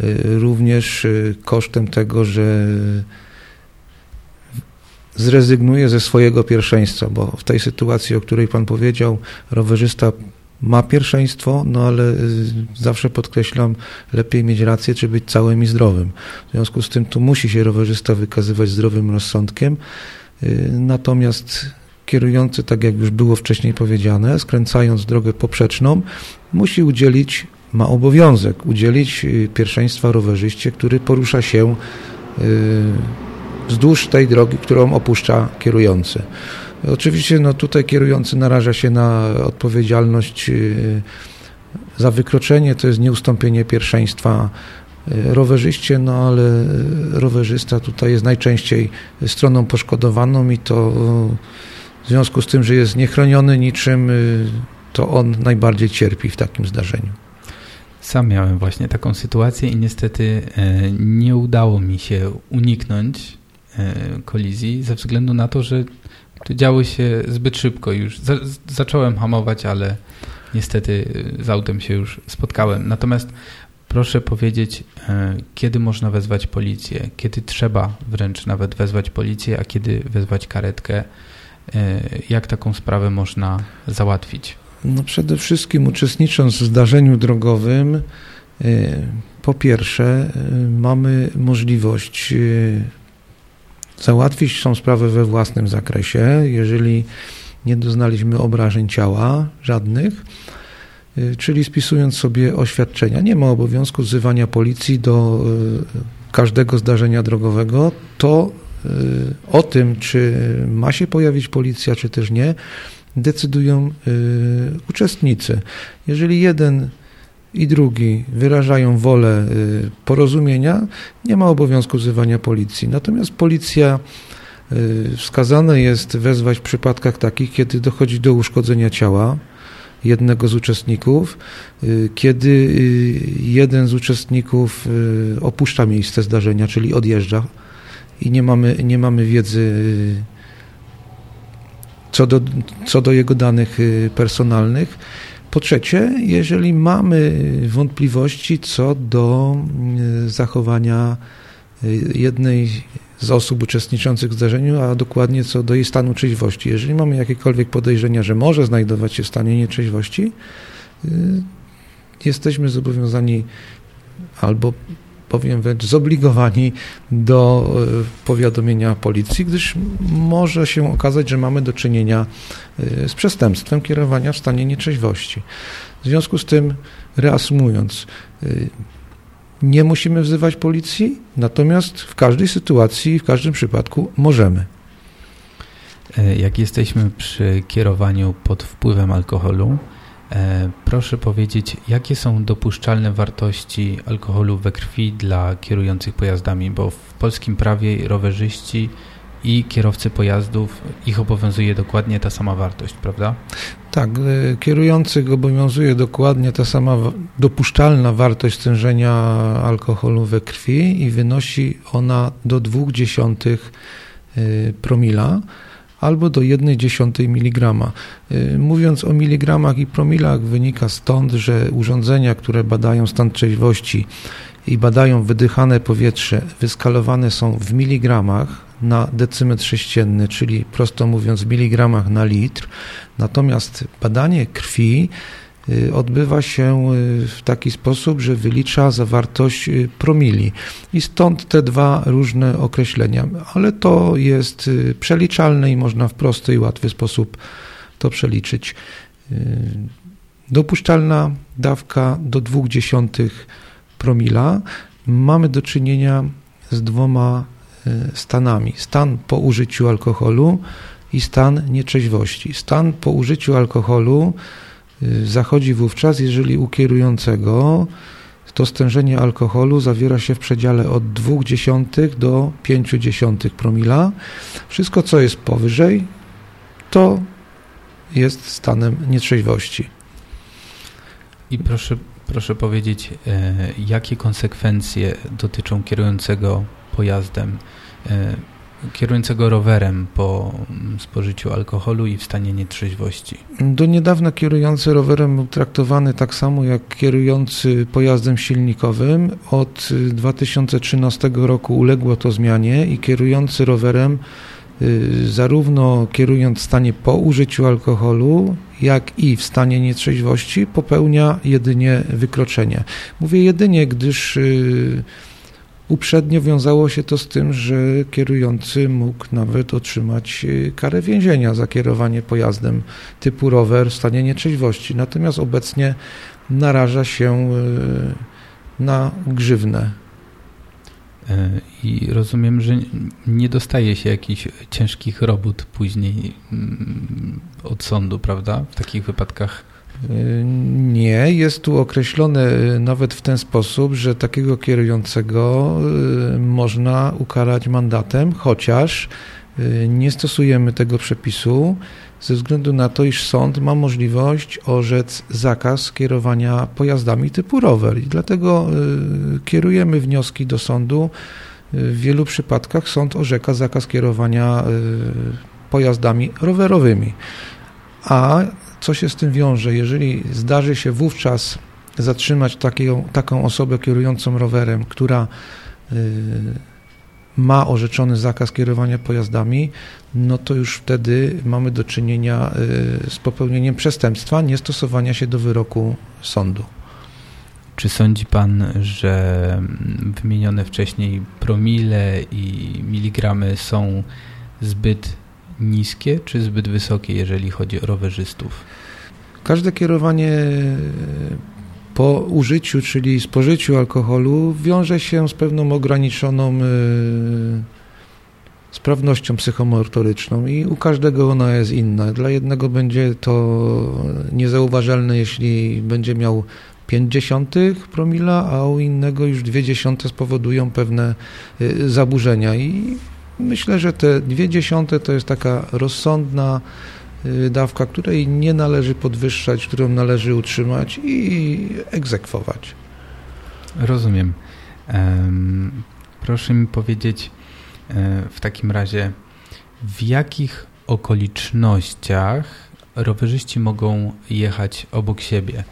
e, również kosztem tego, że zrezygnuje ze swojego pierwszeństwa, bo w tej sytuacji, o której Pan powiedział, rowerzysta ma pierwszeństwo, no ale y, zawsze podkreślam, lepiej mieć rację, czy być całym i zdrowym. W związku z tym tu musi się rowerzysta wykazywać zdrowym rozsądkiem, y, natomiast kierujący, tak jak już było wcześniej powiedziane, skręcając drogę poprzeczną, musi udzielić, ma obowiązek udzielić y, pierwszeństwa rowerzyście, który porusza się y, wzdłuż tej drogi, którą opuszcza kierujący. Oczywiście no tutaj kierujący naraża się na odpowiedzialność y, za wykroczenie, to jest nieustąpienie pierwszeństwa rowerzyście, no ale rowerzysta tutaj jest najczęściej stroną poszkodowaną i to w związku z tym, że jest niechroniony niczym, to on najbardziej cierpi w takim zdarzeniu. Sam miałem właśnie taką sytuację i niestety e, nie udało mi się uniknąć kolizji ze względu na to, że to działo się zbyt szybko już. zacząłem hamować, ale niestety z autem się już spotkałem. Natomiast proszę powiedzieć, e, kiedy można wezwać policję, kiedy trzeba wręcz nawet wezwać policję, a kiedy wezwać karetkę, jak taką sprawę można załatwić? No przede wszystkim uczestnicząc w zdarzeniu drogowym, po pierwsze mamy możliwość załatwić tą sprawę we własnym zakresie, jeżeli nie doznaliśmy obrażeń ciała żadnych, czyli spisując sobie oświadczenia. Nie ma obowiązku wzywania policji do każdego zdarzenia drogowego. To o tym, czy ma się pojawić policja, czy też nie, decydują y, uczestnicy. Jeżeli jeden i drugi wyrażają wolę y, porozumienia, nie ma obowiązku wzywania policji. Natomiast policja y, wskazane jest wezwać w przypadkach takich, kiedy dochodzi do uszkodzenia ciała jednego z uczestników, kiedy jeden z uczestników opuszcza miejsce zdarzenia, czyli odjeżdża i nie mamy, nie mamy wiedzy co do, co do jego danych y, personalnych. Po trzecie, jeżeli mamy wątpliwości co do y, zachowania y, jednej z osób uczestniczących w zdarzeniu, a dokładnie co do jej stanu trzeźwości. Jeżeli mamy jakiekolwiek podejrzenia, że może znajdować się w stanie nietrzeźwości, jesteśmy zobowiązani albo powiem wręcz zobligowani do e, powiadomienia policji, gdyż może się okazać, że mamy do czynienia e, z przestępstwem kierowania w stanie nietrzeźwości. W związku z tym, reasumując, e, nie musimy wzywać policji, natomiast w każdej sytuacji, w każdym przypadku możemy. Jak jesteśmy przy kierowaniu pod wpływem alkoholu, proszę powiedzieć, jakie są dopuszczalne wartości alkoholu we krwi dla kierujących pojazdami, bo w polskim prawie rowerzyści i kierowcy pojazdów, ich obowiązuje dokładnie ta sama wartość, prawda? Tak, e, kierujących obowiązuje dokładnie ta sama dopuszczalna wartość stężenia alkoholu we krwi i wynosi ona do 0,2 e, promila albo do 1,1 mg. Y, mówiąc o miligramach i promilach wynika stąd, że urządzenia, które badają stan trzeźwości i badają wydychane powietrze, wyskalowane są w miligramach na decymetr sześcienny, czyli prosto mówiąc w miligramach na litr. Natomiast badanie krwi odbywa się y, w taki sposób, że wylicza zawartość y, promili. I stąd te dwa różne określenia, ale to jest przeliczalne i można w prosty i łatwy sposób to przeliczyć. Dopuszczalna dawka do 0,2 promila. Mamy do czynienia z dwoma stanami. Stan po użyciu alkoholu i stan nieczeźwości. Stan po użyciu alkoholu Y, zachodzi wówczas, jeżeli u kierującego to stężenie alkoholu zawiera się w przedziale od 0,2 do 0,5 promila. Wszystko, co jest powyżej, to jest stanem nietrzeźwości. I proszę, proszę powiedzieć, e, jakie konsekwencje dotyczą kierującego pojazdem e, kierującego rowerem po spożyciu alkoholu i w stanie nietrzeźwości. Do niedawna kierujący rowerem był traktowany tak samo jak kierujący pojazdem silnikowym. Od 2013 roku uległo to zmianie i kierujący rowerem y, zarówno kierując w stanie po użyciu alkoholu, jak i w stanie nietrzeźwości popełnia jedynie wykroczenie. Mówię jedynie, gdyż y, Uprzednio wiązało się to z tym, że kierujący mógł nawet otrzymać karę więzienia za kierowanie pojazdem typu rower w stanie nietrzeźwości. Natomiast obecnie naraża się na grzywnę. I rozumiem, że nie dostaje się jakichś ciężkich robót później mm, od sądu, prawda? W takich wypadkach. Nie, jest tu określone nawet w ten sposób, że takiego kierującego y, można ukarać mandatem, chociaż y, nie stosujemy tego przepisu ze względu na to, iż sąd ma możliwość orzec zakaz kierowania pojazdami typu rower i dlatego y, kierujemy wnioski do sądu. W wielu przypadkach sąd orzeka zakaz kierowania pojazdami rowerowymi. A co się z tym wiąże? Jeżeli zdarzy się wówczas zatrzymać taką, osobę kierującą rowerem, która y, ma orzeczony zakaz kierowania pojazdami, no to już wtedy mamy do czynienia y, z popełnieniem przestępstwa niestosowania się do wyroku sądu. Czy sądzi Pan, że wymienione wcześniej promile i miligramy są zbyt niskie czy zbyt wysokie, jeżeli chodzi o rowerzystów? Każde kierowanie po użyciu, czyli spożyciu alkoholu, wiąże się z pewną ograniczoną e, sprawnością psychomotoryczną i u każdego ona jest inna. Dla jednego będzie to niezauważalne, jeśli będzie miał 50 promila, a u innego już 0,2 spowodują pewne e, zaburzenia i Myślę, że te dwie dziesiąte to jest taka rozsądna y, dawka, której nie należy podwyższać, którą należy utrzymać i egzekwować. Rozumiem. Proszę mi powiedzieć e, w takim razie, w jakich okolicznościach rowerzyści mogą jechać obok siebie?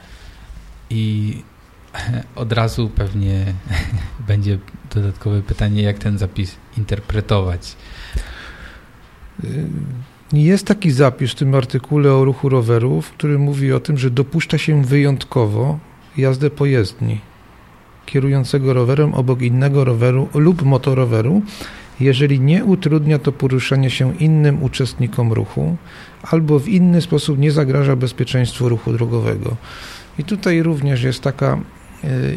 I od razu pewnie będzie dodatkowe pytanie, jak ten zapis interpretować. Jest taki zapis w tym artykule o ruchu rowerów, który mówi o tym, że dopuszcza się wyjątkowo jazdę pojezdni kierującego rowerem obok innego roweru lub motoroweru, jeżeli nie utrudnia to poruszania się innym uczestnikom ruchu albo w inny sposób nie zagraża bezpieczeństwu ruchu drogowego. I tutaj również jest taka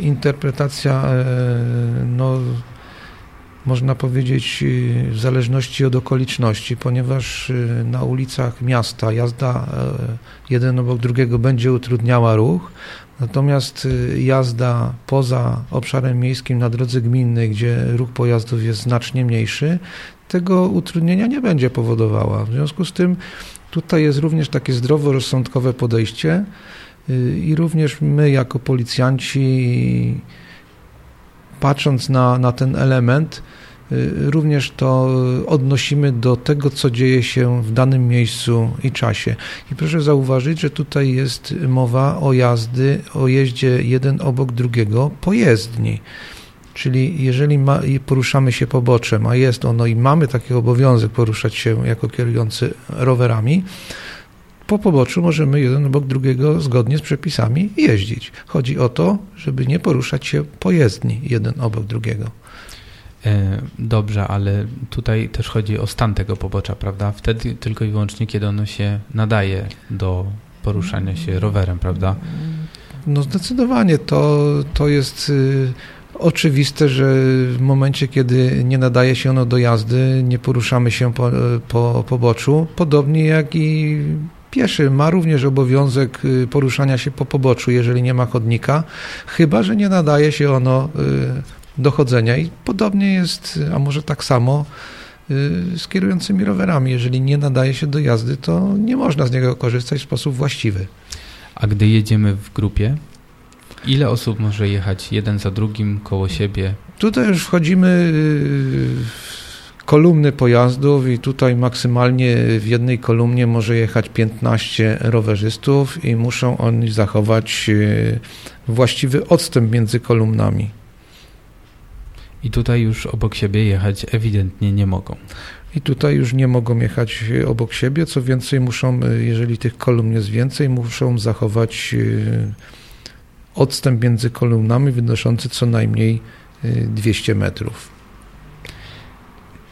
interpretacja, e, no, można powiedzieć, e, w zależności od okoliczności, ponieważ na ulicach miasta jazda jeden obok drugiego będzie utrudniała ruch, natomiast jazda poza obszarem miejskim na drodze gminnej, gdzie ruch pojazdów jest znacznie mniejszy, tego utrudnienia nie będzie powodowała. W związku z tym tutaj jest również takie zdroworozsądkowe podejście, i również my, jako policjanci, patrząc na, na ten element, również to odnosimy do tego, co dzieje się w danym miejscu i czasie. I proszę zauważyć, że tutaj jest mowa o jazdy, o jeździe jeden obok drugiego pojezdni. Czyli jeżeli ma, poruszamy się poboczem, a jest ono i mamy taki obowiązek poruszać się jako kierujący rowerami, po poboczu możemy jeden obok drugiego zgodnie z przepisami jeździć. Chodzi o to, żeby nie poruszać się pojezdni jeden obok drugiego. E, dobrze, ale tutaj też chodzi o stan tego pobocza, prawda? Wtedy tylko i wyłącznie, kiedy ono się nadaje do poruszania się rowerem, prawda? No zdecydowanie to, to jest y, oczywiste, że w momencie, kiedy nie nadaje się ono do jazdy, nie poruszamy się po, po poboczu, podobnie jak i Pieszy ma również obowiązek y, poruszania się po poboczu, jeżeli nie ma chodnika, chyba że nie nadaje się ono y, do chodzenia. I podobnie jest, a może tak samo y, z kierującymi rowerami. Jeżeli nie nadaje się do jazdy, to nie można z niego korzystać w sposób właściwy. A gdy jedziemy w grupie, ile osób może jechać jeden za drugim koło siebie? Tutaj już wchodzimy w kolumny pojazdów i tutaj maksymalnie w jednej kolumnie może jechać 15 rowerzystów i muszą oni zachować e, właściwy odstęp między kolumnami. I tutaj już obok siebie jechać ewidentnie nie mogą. I tutaj już nie mogą jechać obok siebie, co więcej muszą, e, jeżeli tych kolumn jest więcej, muszą zachować e, odstęp między kolumnami wynoszący co najmniej 200 metrów.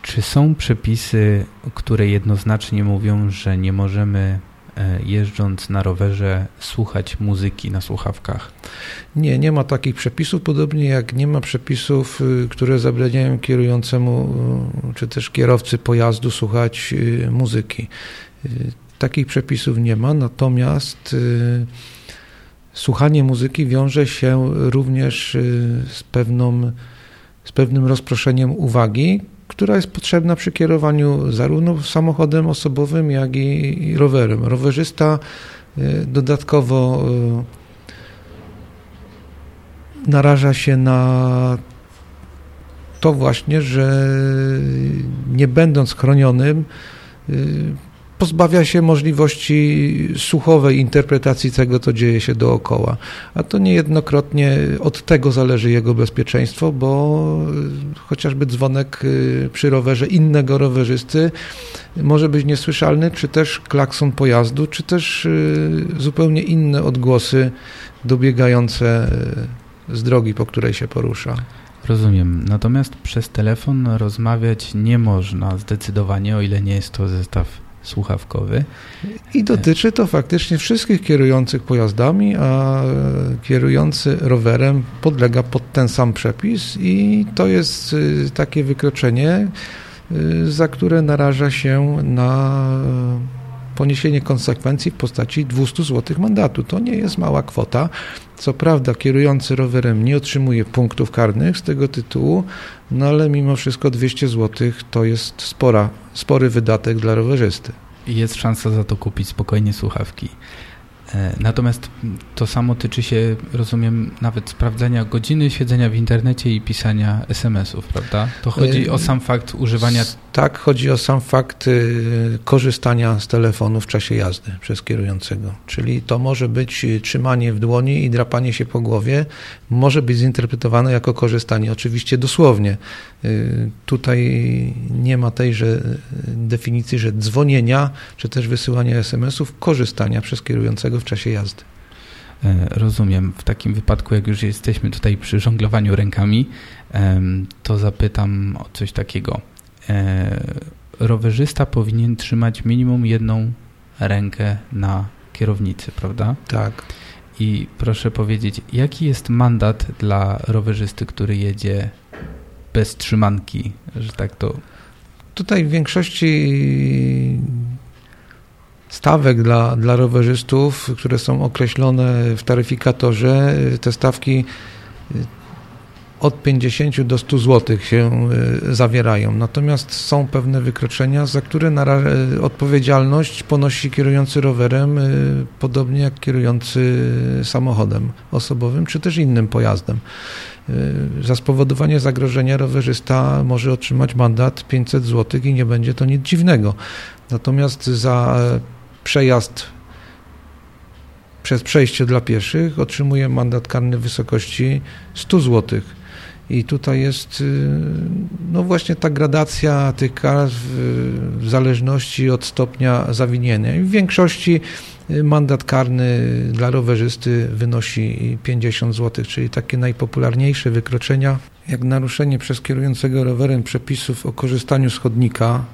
Czy są przepisy, które jednoznacznie mówią, że nie możemy E, jeżdżąc na rowerze słuchać muzyki na słuchawkach? Nie, nie ma takich przepisów, podobnie jak nie ma przepisów, y, które zabraniają kierującemu y, czy też kierowcy pojazdu słuchać y, muzyki. Takich przepisów nie ma, natomiast słuchanie muzyki wiąże się również z, pewną, z pewnym rozproszeniem uwagi, która jest potrzebna przy kierowaniu zarówno samochodem osobowym, jak i rowerem. Rowerzysta y, dodatkowo y, naraża się na to właśnie, że nie będąc chronionym, y, pozbawia się możliwości słuchowej interpretacji tego, co dzieje się dookoła. A to niejednokrotnie od tego zależy jego bezpieczeństwo, bo chociażby dzwonek y, przy rowerze innego rowerzysty może być niesłyszalny, czy też klakson pojazdu, czy też y, zupełnie inne odgłosy dobiegające y, z drogi, po której się porusza. Rozumiem. Natomiast przez telefon rozmawiać nie można zdecydowanie, o ile nie jest to zestaw słuchawkowy. I dotyczy to faktycznie wszystkich kierujących pojazdami, a kierujący rowerem podlega pod ten sam przepis i to jest y, takie wykroczenie, y, za które naraża się na poniesienie konsekwencji w postaci 200 zł mandatu. To nie jest mała kwota. Co prawda kierujący rowerem nie otrzymuje punktów karnych z tego tytułu, no ale mimo wszystko 200 zł to jest spora, spory wydatek dla rowerzysty. Jest szansa za to kupić spokojnie słuchawki. E, natomiast to samo tyczy się, rozumiem, nawet sprawdzania godziny siedzenia w internecie i pisania SMS-ów, prawda? To chodzi o sam fakt używania. Tak, chodzi o sam fakt y, korzystania z telefonu w czasie jazdy przez kierującego. Czyli to może być trzymanie w dłoni i drapanie się po głowie, może być zinterpretowane jako korzystanie, oczywiście dosłownie. Y, tutaj nie ma tejże definicji, że dzwonienia, czy też wysyłania SMS-ów, korzystania przez kierującego w czasie jazdy. E, rozumiem. W takim wypadku, jak już jesteśmy tutaj przy żonglowaniu rękami, to zapytam o coś takiego. E, rowerzysta powinien trzymać minimum jedną rękę na kierownicy, prawda? Tak. I proszę powiedzieć, jaki jest mandat dla rowerzysty, który jedzie bez trzymanki, że tak to... Tutaj w większości stawek dla, dla rowerzystów, które są określone w taryfikatorze. Te stawki y, od 50 do 100 zł się y, zawierają. Natomiast są pewne wykroczenia, za które y, odpowiedzialność ponosi kierujący rowerem, podobnie jak kierujący samochodem osobowym czy też innym pojazdem. Za spowodowanie zagrożenia rowerzysta może otrzymać mandat 500 zł i nie będzie to nic dziwnego. Natomiast za przejazd przez przejście dla pieszych otrzymuje mandat karny w wysokości 100 zł. I tutaj jest y, no właśnie ta gradacja tych kar w, zależności od stopnia zawinienia. I w większości y, mandat karny dla rowerzysty wynosi 50 zł, czyli takie najpopularniejsze wykroczenia, jak naruszenie przez kierującego rowerem przepisów o korzystaniu z chodnika,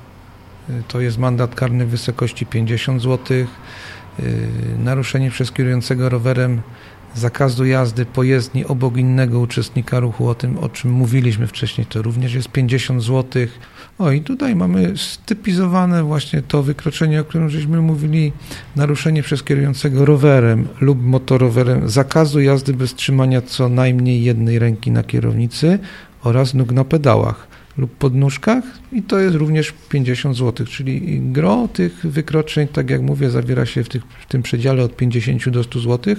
to jest mandat karny w wysokości 50 zł. Y, naruszenie przez kierującego rowerem zakazu jazdy po jezdni obok innego uczestnika ruchu, o tym o czym mówiliśmy wcześniej, to również jest 50 zł. O i tutaj mamy stypizowane właśnie to wykroczenie, o którym żeśmy mówili, naruszenie przez kierującego rowerem lub motorowerem zakazu jazdy bez trzymania co najmniej jednej ręki na kierownicy oraz nóg na pedałach lub podnóżkach i to jest również 50 zł, czyli gro tych wykroczeń, tak jak mówię, zawiera się w, tych, w tym przedziale od 50 do 100 zł,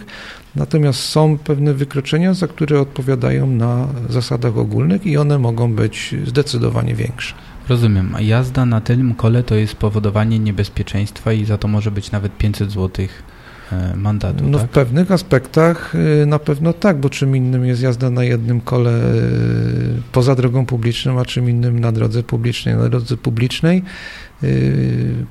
natomiast są pewne wykroczenia, za które odpowiadają na zasadach ogólnych i one mogą być zdecydowanie większe. Rozumiem. Jazda na tym kole to jest powodowanie niebezpieczeństwa i za to może być nawet 500 złotych mandatu. No tak? w pewnych aspektach e, na pewno tak, bo czym innym jest jazda na jednym kole e, poza drogą publiczną, a czym innym na drodze publicznej. Na drodze publicznej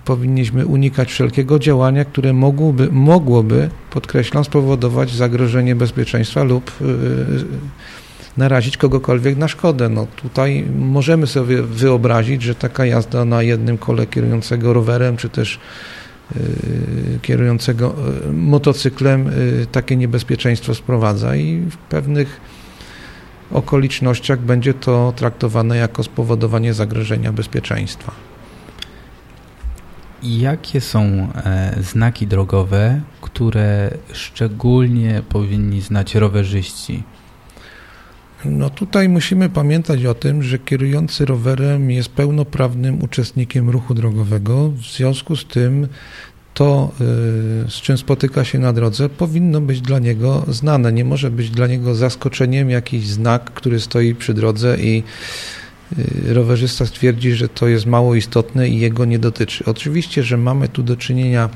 powinniśmy unikać wszelkiego działania, które mogłoby, mogłoby podkreślam, spowodować zagrożenie bezpieczeństwa lub narazić kogokolwiek na szkodę. No tutaj możemy sobie wyobrazić, że taka jazda na jednym kole kierującego rowerem, czy też kierującego y, motocyklem y, takie niebezpieczeństwo sprowadza i w pewnych okolicznościach będzie to traktowane jako spowodowanie zagrożenia bezpieczeństwa. Jakie są e, znaki drogowe, które szczególnie powinni znać rowerzyści? No tutaj musimy pamiętać o tym, że kierujący rowerem jest pełnoprawnym uczestnikiem ruchu drogowego. W związku z tym to, y, z czym spotyka się na drodze, powinno być dla niego znane. Nie może być dla niego zaskoczeniem jakiś znak, który stoi przy drodze i y, rowerzysta stwierdzi, że to jest mało istotne i jego nie dotyczy. Oczywiście, że mamy tu do czynienia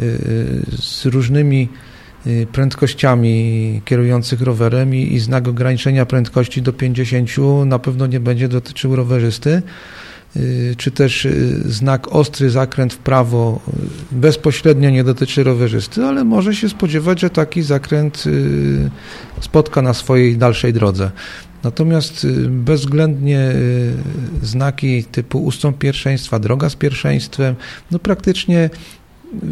y, z różnymi prędkościami kierujących rowerem i, i znak ograniczenia prędkości do 50 na pewno nie będzie dotyczył rowerzysty. Y, czy też y, znak ostry zakręt w prawo y, bezpośrednio nie dotyczy rowerzysty, ale może się spodziewać, że taki zakręt spotka na swojej dalszej drodze. Natomiast bezwzględnie znaki typu ustąp pierwszeństwa, droga z pierwszeństwem, no praktycznie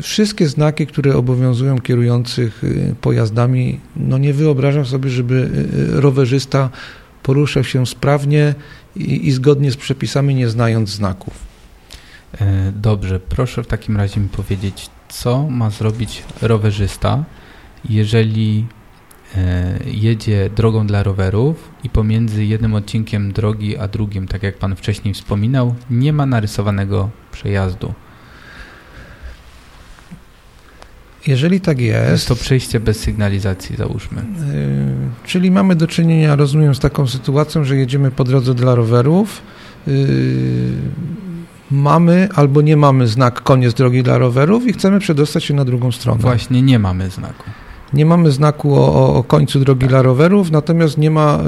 wszystkie znaki, które obowiązują kierujących pojazdami, no nie wyobrażam sobie, żeby rowerzysta poruszał się sprawnie i, i zgodnie z przepisami, nie znając znaków. E, dobrze, proszę w takim razie mi powiedzieć, co ma zrobić rowerzysta, jeżeli e, jedzie drogą dla rowerów i pomiędzy jednym odcinkiem drogi a drugim, tak jak Pan wcześniej wspominał, nie ma narysowanego przejazdu. Jeżeli tak jest... Jest to przejście bez sygnalizacji, załóżmy. Yy, czyli mamy do czynienia, rozumiem, z taką sytuacją, że jedziemy po drodze dla rowerów, yy, mamy albo nie mamy znak koniec drogi dla rowerów i chcemy przedostać się na drugą stronę. Właśnie nie mamy znaku. Nie mamy znaku o, o końcu drogi tak. dla rowerów, natomiast nie ma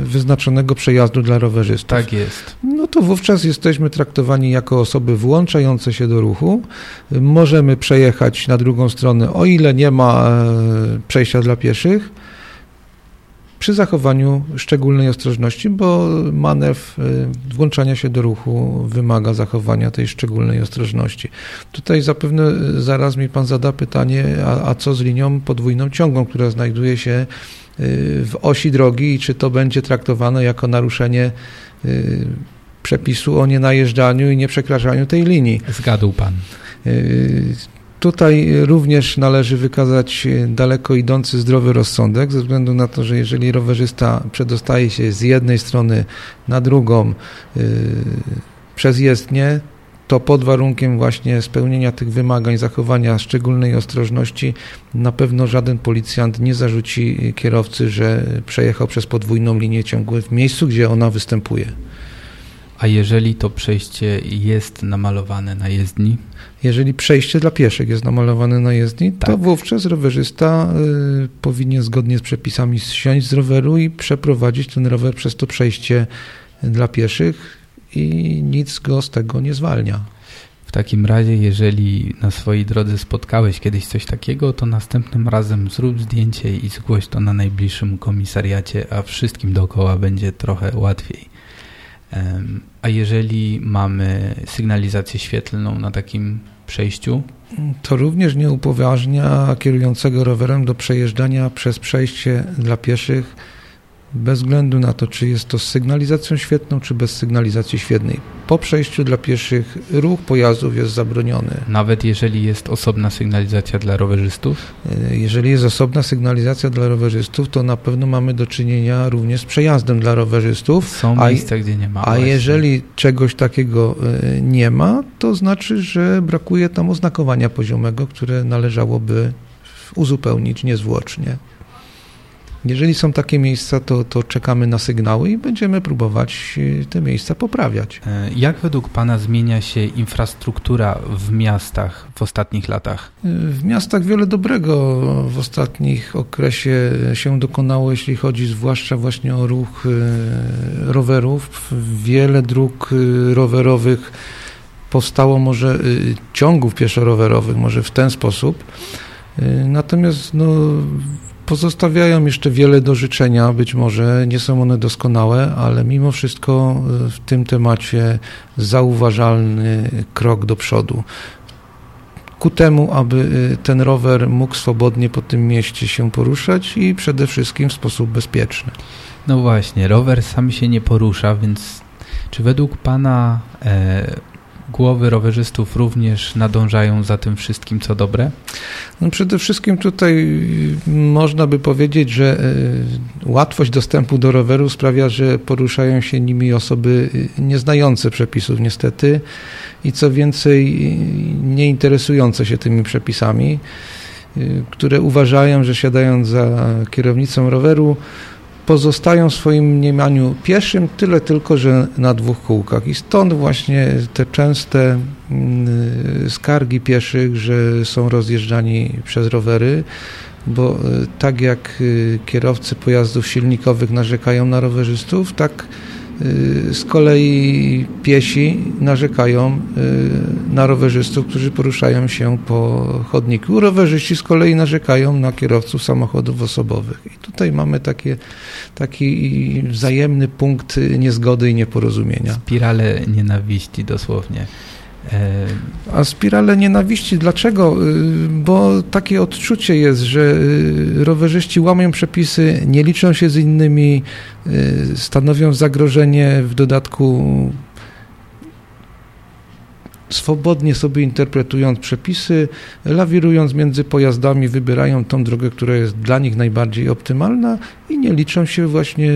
y, wyznaczonego przejazdu dla rowerzystów. Tak jest. No to wówczas jesteśmy traktowani jako osoby włączające się do ruchu. Możemy przejechać na drugą stronę, o ile nie ma y, przejścia dla pieszych przy zachowaniu szczególnej ostrożności, bo manewr y, włączania się do ruchu wymaga zachowania tej szczególnej ostrożności. Tutaj zapewne y, zaraz mi Pan zada pytanie, a, a co z linią podwójną ciągłą, która znajduje się y, w osi drogi i czy to będzie traktowane jako naruszenie przepisu o nienajeżdżaniu i nieprzekraczaniu tej linii. Zgadł Pan. Tutaj również należy wykazać daleko idący zdrowy rozsądek, ze względu na to, że jeżeli rowerzysta przedostaje się z jednej strony na drugą yy, przez jezdnię, to pod warunkiem właśnie spełnienia tych wymagań, zachowania szczególnej ostrożności, na pewno żaden policjant nie zarzuci kierowcy, że przejechał przez podwójną linię ciągłą w miejscu, gdzie ona występuje. A jeżeli to przejście jest namalowane na jezdni? Jeżeli przejście dla pieszych jest namalowane na jezdni, tak. to wówczas rowerzysta y, powinien zgodnie z przepisami zsiąść z roweru i przeprowadzić ten rower przez to przejście dla pieszych i nic go z tego nie zwalnia. W takim razie, jeżeli na swojej drodze spotkałeś kiedyś coś takiego, to następnym razem zrób zdjęcie i zgłoś to na najbliższym komisariacie, a wszystkim dookoła będzie trochę łatwiej. A jeżeli mamy sygnalizację świetlną na takim przejściu? To również nie upoważnia kierującego rowerem do przejeżdżania przez przejście dla pieszych bez względu na to, czy jest to z sygnalizacją świetną, czy bez sygnalizacji świetnej. Po przejściu dla pieszych ruch pojazdów jest zabroniony. Nawet jeżeli jest osobna sygnalizacja dla rowerzystów? E, jeżeli jest osobna sygnalizacja dla rowerzystów, to na pewno mamy do czynienia również z przejazdem dla rowerzystów. Są miejsca, gdzie nie ma. A właśnie. jeżeli czegoś takiego e, nie ma, to znaczy, że brakuje tam oznakowania poziomego, które należałoby uzupełnić niezwłocznie. Jeżeli są takie miejsca, to, to czekamy na sygnały i będziemy próbować e, te miejsca poprawiać. E, jak według Pana zmienia się infrastruktura w miastach w ostatnich latach? E, w miastach wiele dobrego w ostatnich okresie się dokonało, jeśli chodzi zwłaszcza właśnie o ruch rowerów. Wiele dróg rowerowych powstało może ciągów pieszo-rowerowych, może w ten sposób. Natomiast no, pozostawiają jeszcze wiele do życzenia, być może nie są one doskonałe, ale mimo wszystko w tym temacie zauważalny krok do przodu. Ku temu, aby ten rower mógł swobodnie po tym mieście się poruszać i przede wszystkim w sposób bezpieczny. No właśnie, rower sam się nie porusza, więc czy według Pana e, głowy rowerzystów również nadążają za tym wszystkim, co dobre? No przede wszystkim tutaj można by powiedzieć, że e, łatwość dostępu do roweru sprawia, że poruszają się nimi osoby e, nieznające przepisów niestety i co więcej nie interesujące się tymi przepisami, które uważają, że siadając za kierownicą roweru pozostają w swoim mniemaniu pieszym, tyle tylko, że na dwóch kółkach. I stąd właśnie te częste mm, skargi pieszych, że są rozjeżdżani przez rowery, bo e, tak jak e, kierowcy pojazdów silnikowych narzekają na rowerzystów, tak z kolei piesi narzekają y, na rowerzystów, którzy poruszają się po chodniku. Rowerzyści z kolei narzekają na kierowców samochodów osobowych. I tutaj mamy takie, taki wzajemny punkt niezgody i nieporozumienia. Spirale nienawiści dosłownie. E, A spirale nienawiści, dlaczego? Y, bo takie odczucie jest, że y, rowerzyści łamią przepisy, nie liczą się z innymi, stanowią zagrożenie, w dodatku swobodnie sobie interpretując przepisy, lawirując między pojazdami, wybierają tą drogę, która jest dla nich najbardziej optymalna i nie liczą się właśnie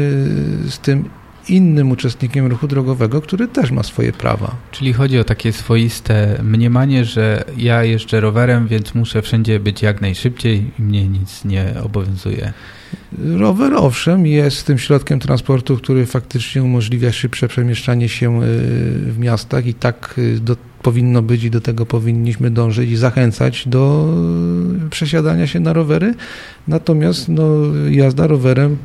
z tym, innym uczestnikiem ruchu drogowego, który też ma swoje prawa. Czyli chodzi o takie swoiste mniemanie, że ja jeżdżę rowerem, więc muszę wszędzie być jak najszybciej i mnie nic nie obowiązuje. Rower owszem jest tym środkiem transportu, który faktycznie umożliwia szybsze przemieszczanie się y, w miastach i tak y, do, powinno być i do tego powinniśmy dążyć i zachęcać do y, przesiadania się na rowery. Natomiast no, jazda rowerem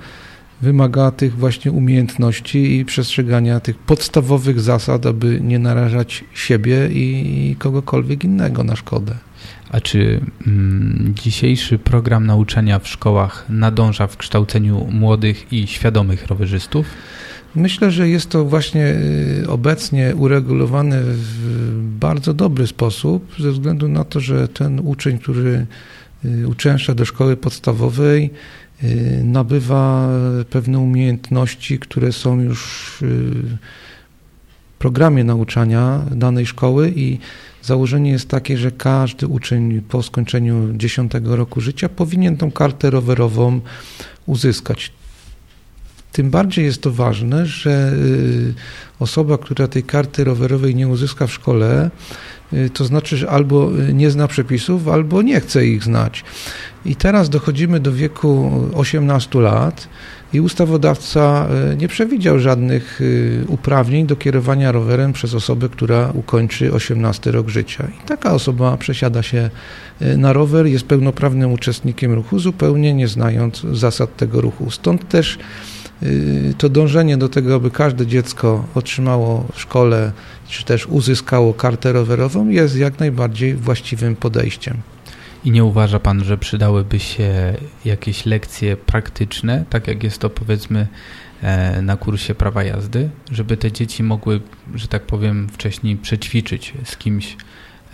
wymaga tych właśnie umiejętności i przestrzegania tych podstawowych zasad, aby nie narażać siebie i kogokolwiek innego na szkodę. A czy mm, dzisiejszy program nauczania w szkołach nadąża w kształceniu młodych i świadomych rowerzystów? Myślę, że jest to właśnie y, obecnie uregulowane w bardzo dobry sposób, ze względu na to, że ten uczeń, który y, uczęszcza do szkoły podstawowej, nabywa pewne umiejętności, które są już w programie nauczania danej szkoły i założenie jest takie, że każdy uczeń po skończeniu 10 roku życia powinien tą kartę rowerową uzyskać. Tym bardziej jest to ważne, że y, osoba, która tej karty rowerowej nie uzyska w szkole, y, to znaczy, że albo nie zna przepisów, albo nie chce ich znać. I teraz dochodzimy do wieku 18 lat i ustawodawca y, nie przewidział żadnych uprawnień do kierowania rowerem przez osobę, która ukończy 18 rok życia. I taka osoba przesiada się na rower, jest pełnoprawnym uczestnikiem ruchu, zupełnie nie znając zasad tego ruchu. Stąd też to dążenie do tego, aby każde dziecko otrzymało w szkole, czy też uzyskało kartę rowerową, jest jak najbardziej właściwym podejściem. I nie uważa Pan, że przydałyby się jakieś lekcje praktyczne, tak jak jest to powiedzmy e, na kursie prawa jazdy, żeby te dzieci mogły, że tak powiem, wcześniej przećwiczyć z kimś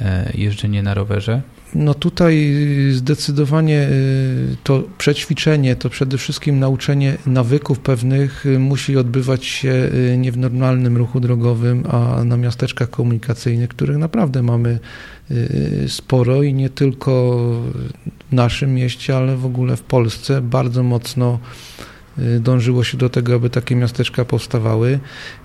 e, jeżdżenie na rowerze? No tutaj zdecydowanie y, to przećwiczenie, to przede wszystkim nauczenie nawyków pewnych y, musi odbywać się y, nie w normalnym ruchu drogowym, a na miasteczkach komunikacyjnych, których naprawdę mamy sporo i nie tylko w naszym mieście, ale w ogóle w Polsce bardzo mocno dążyło się do tego, aby takie miasteczka powstawały.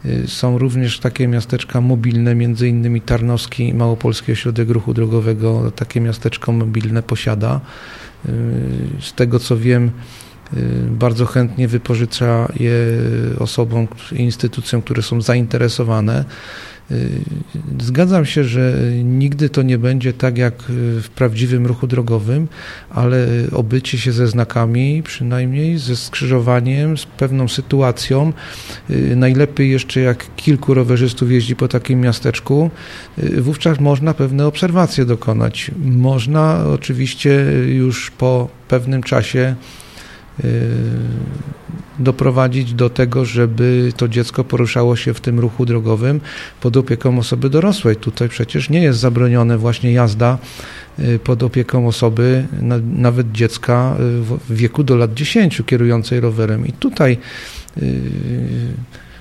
Y, są również takie miasteczka mobilne, między innymi Tarnowski Małopolski Ośrodek Ruchu Drogowego takie miasteczko mobilne posiada. Y, z tego co wiem, bardzo chętnie wypożycza je osobom i instytucjom, które są zainteresowane. Y, zgadzam się, że nigdy to nie będzie tak jak w prawdziwym ruchu drogowym, ale obycie się ze znakami, przynajmniej ze skrzyżowaniem, z pewną sytuacją, y, najlepiej jeszcze jak kilku rowerzystów jeździ po takim miasteczku, y, wówczas można pewne obserwacje dokonać. Można oczywiście już po pewnym czasie doprowadzić do tego, żeby to dziecko poruszało się w tym ruchu drogowym pod opieką osoby dorosłej. Tutaj przecież nie jest zabronione właśnie jazda pod opieką osoby, nawet dziecka w wieku do lat 10 kierującej rowerem. I tutaj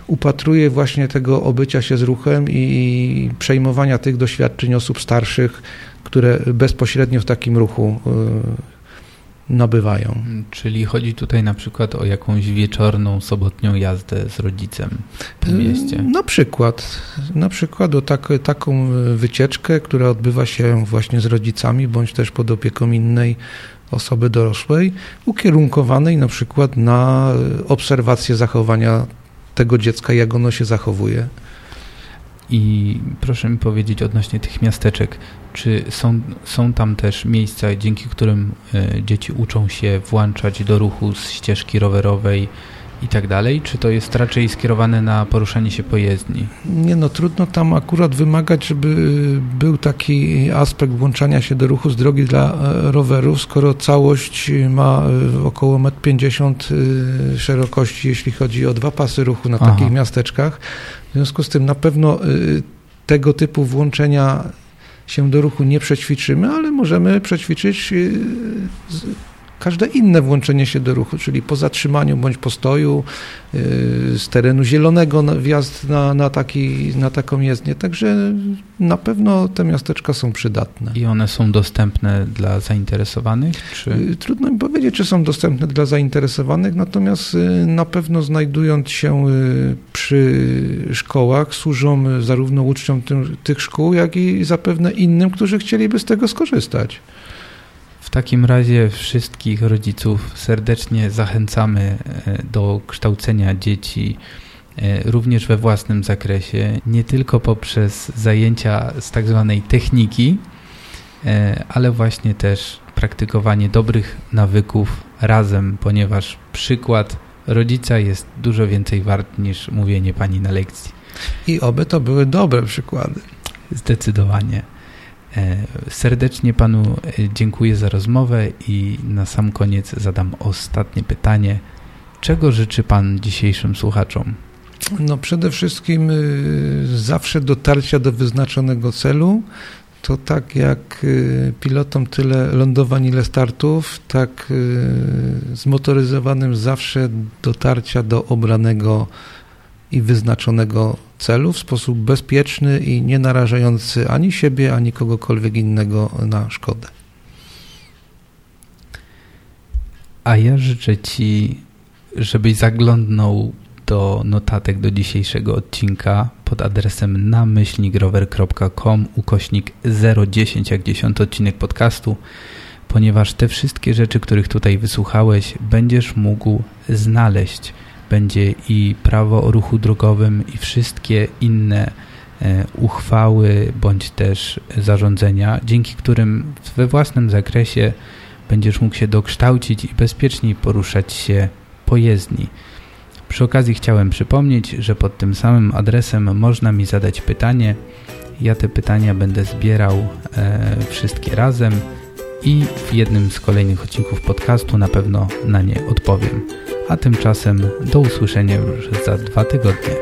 upatruje właśnie tego obycia się z ruchem i przejmowania tych doświadczeń osób starszych, które bezpośrednio w takim ruchu y, nabywają. Czyli chodzi tutaj na przykład o jakąś wieczorną, sobotnią jazdę z rodzicem po mieście? Na przykład, na przykład o tak, taką wycieczkę, która odbywa się właśnie z rodzicami, bądź też pod opieką innej osoby dorosłej, ukierunkowanej na przykład na obserwację zachowania tego dziecka, jak ono się zachowuje. I proszę mi powiedzieć odnośnie tych miasteczek, czy są, są tam też miejsca, dzięki którym e, dzieci uczą się włączać do ruchu z ścieżki rowerowej, i tak dalej? Czy to jest raczej skierowane na poruszanie się pojezdni? Nie no, trudno tam akurat wymagać, żeby był taki aspekt włączania się do ruchu z drogi dla e, rowerów, skoro całość ma e, około 1,50 m e, szerokości, jeśli chodzi o dwa pasy ruchu na Aha. takich miasteczkach. W związku z tym na pewno tego typu włączenia się do ruchu nie przećwiczymy, ale możemy przećwiczyć każde inne włączenie się do ruchu, czyli po zatrzymaniu bądź postoju yy, z terenu zielonego wjazd na, na, taki, na taką jezdnię. Także na pewno te miasteczka są przydatne. I one są dostępne dla zainteresowanych? Czy? Yy, trudno mi powiedzieć, czy są dostępne dla zainteresowanych, natomiast yy, na pewno znajdując się przy szkołach służą zarówno uczniom tych szkół, jak i zapewne innym, którzy chcieliby z tego skorzystać. W takim razie wszystkich rodziców serdecznie zachęcamy e, do kształcenia dzieci e, również we własnym zakresie, nie tylko poprzez zajęcia z tak zwanej techniki, e, ale właśnie też praktykowanie dobrych nawyków razem, ponieważ przykład rodzica jest dużo więcej wart niż mówienie pani na lekcji. I oby to były dobre przykłady. Zdecydowanie. E, serdecznie Panu e, dziękuję za rozmowę i na sam koniec zadam ostatnie pytanie. Czego życzy Pan dzisiejszym słuchaczom? No przede wszystkim y, zawsze dotarcia do wyznaczonego celu. To tak jak y, pilotom tyle lądowań, ile startów, tak y, zmotoryzowanym zawsze dotarcia do obranego i wyznaczonego celu w sposób bezpieczny i nie narażający ani siebie, ani kogokolwiek innego na szkodę. A ja życzę Ci, żebyś zaglądnął do notatek do dzisiejszego odcinka pod adresem namyślnikrower.com ukośnik 010 jak 10 odcinek podcastu, ponieważ te wszystkie rzeczy, których tutaj wysłuchałeś, będziesz mógł znaleźć będzie i prawo o ruchu drogowym i wszystkie inne e, uchwały bądź też zarządzenia, dzięki którym we własnym zakresie będziesz mógł się dokształcić i bezpieczniej poruszać się po jezdni. Przy okazji chciałem przypomnieć, że pod tym samym adresem można mi zadać pytanie. Ja te pytania będę zbierał e, wszystkie razem i w jednym z kolejnych odcinków podcastu na pewno na nie odpowiem a tymczasem do usłyszenia już za dwa tygodnie.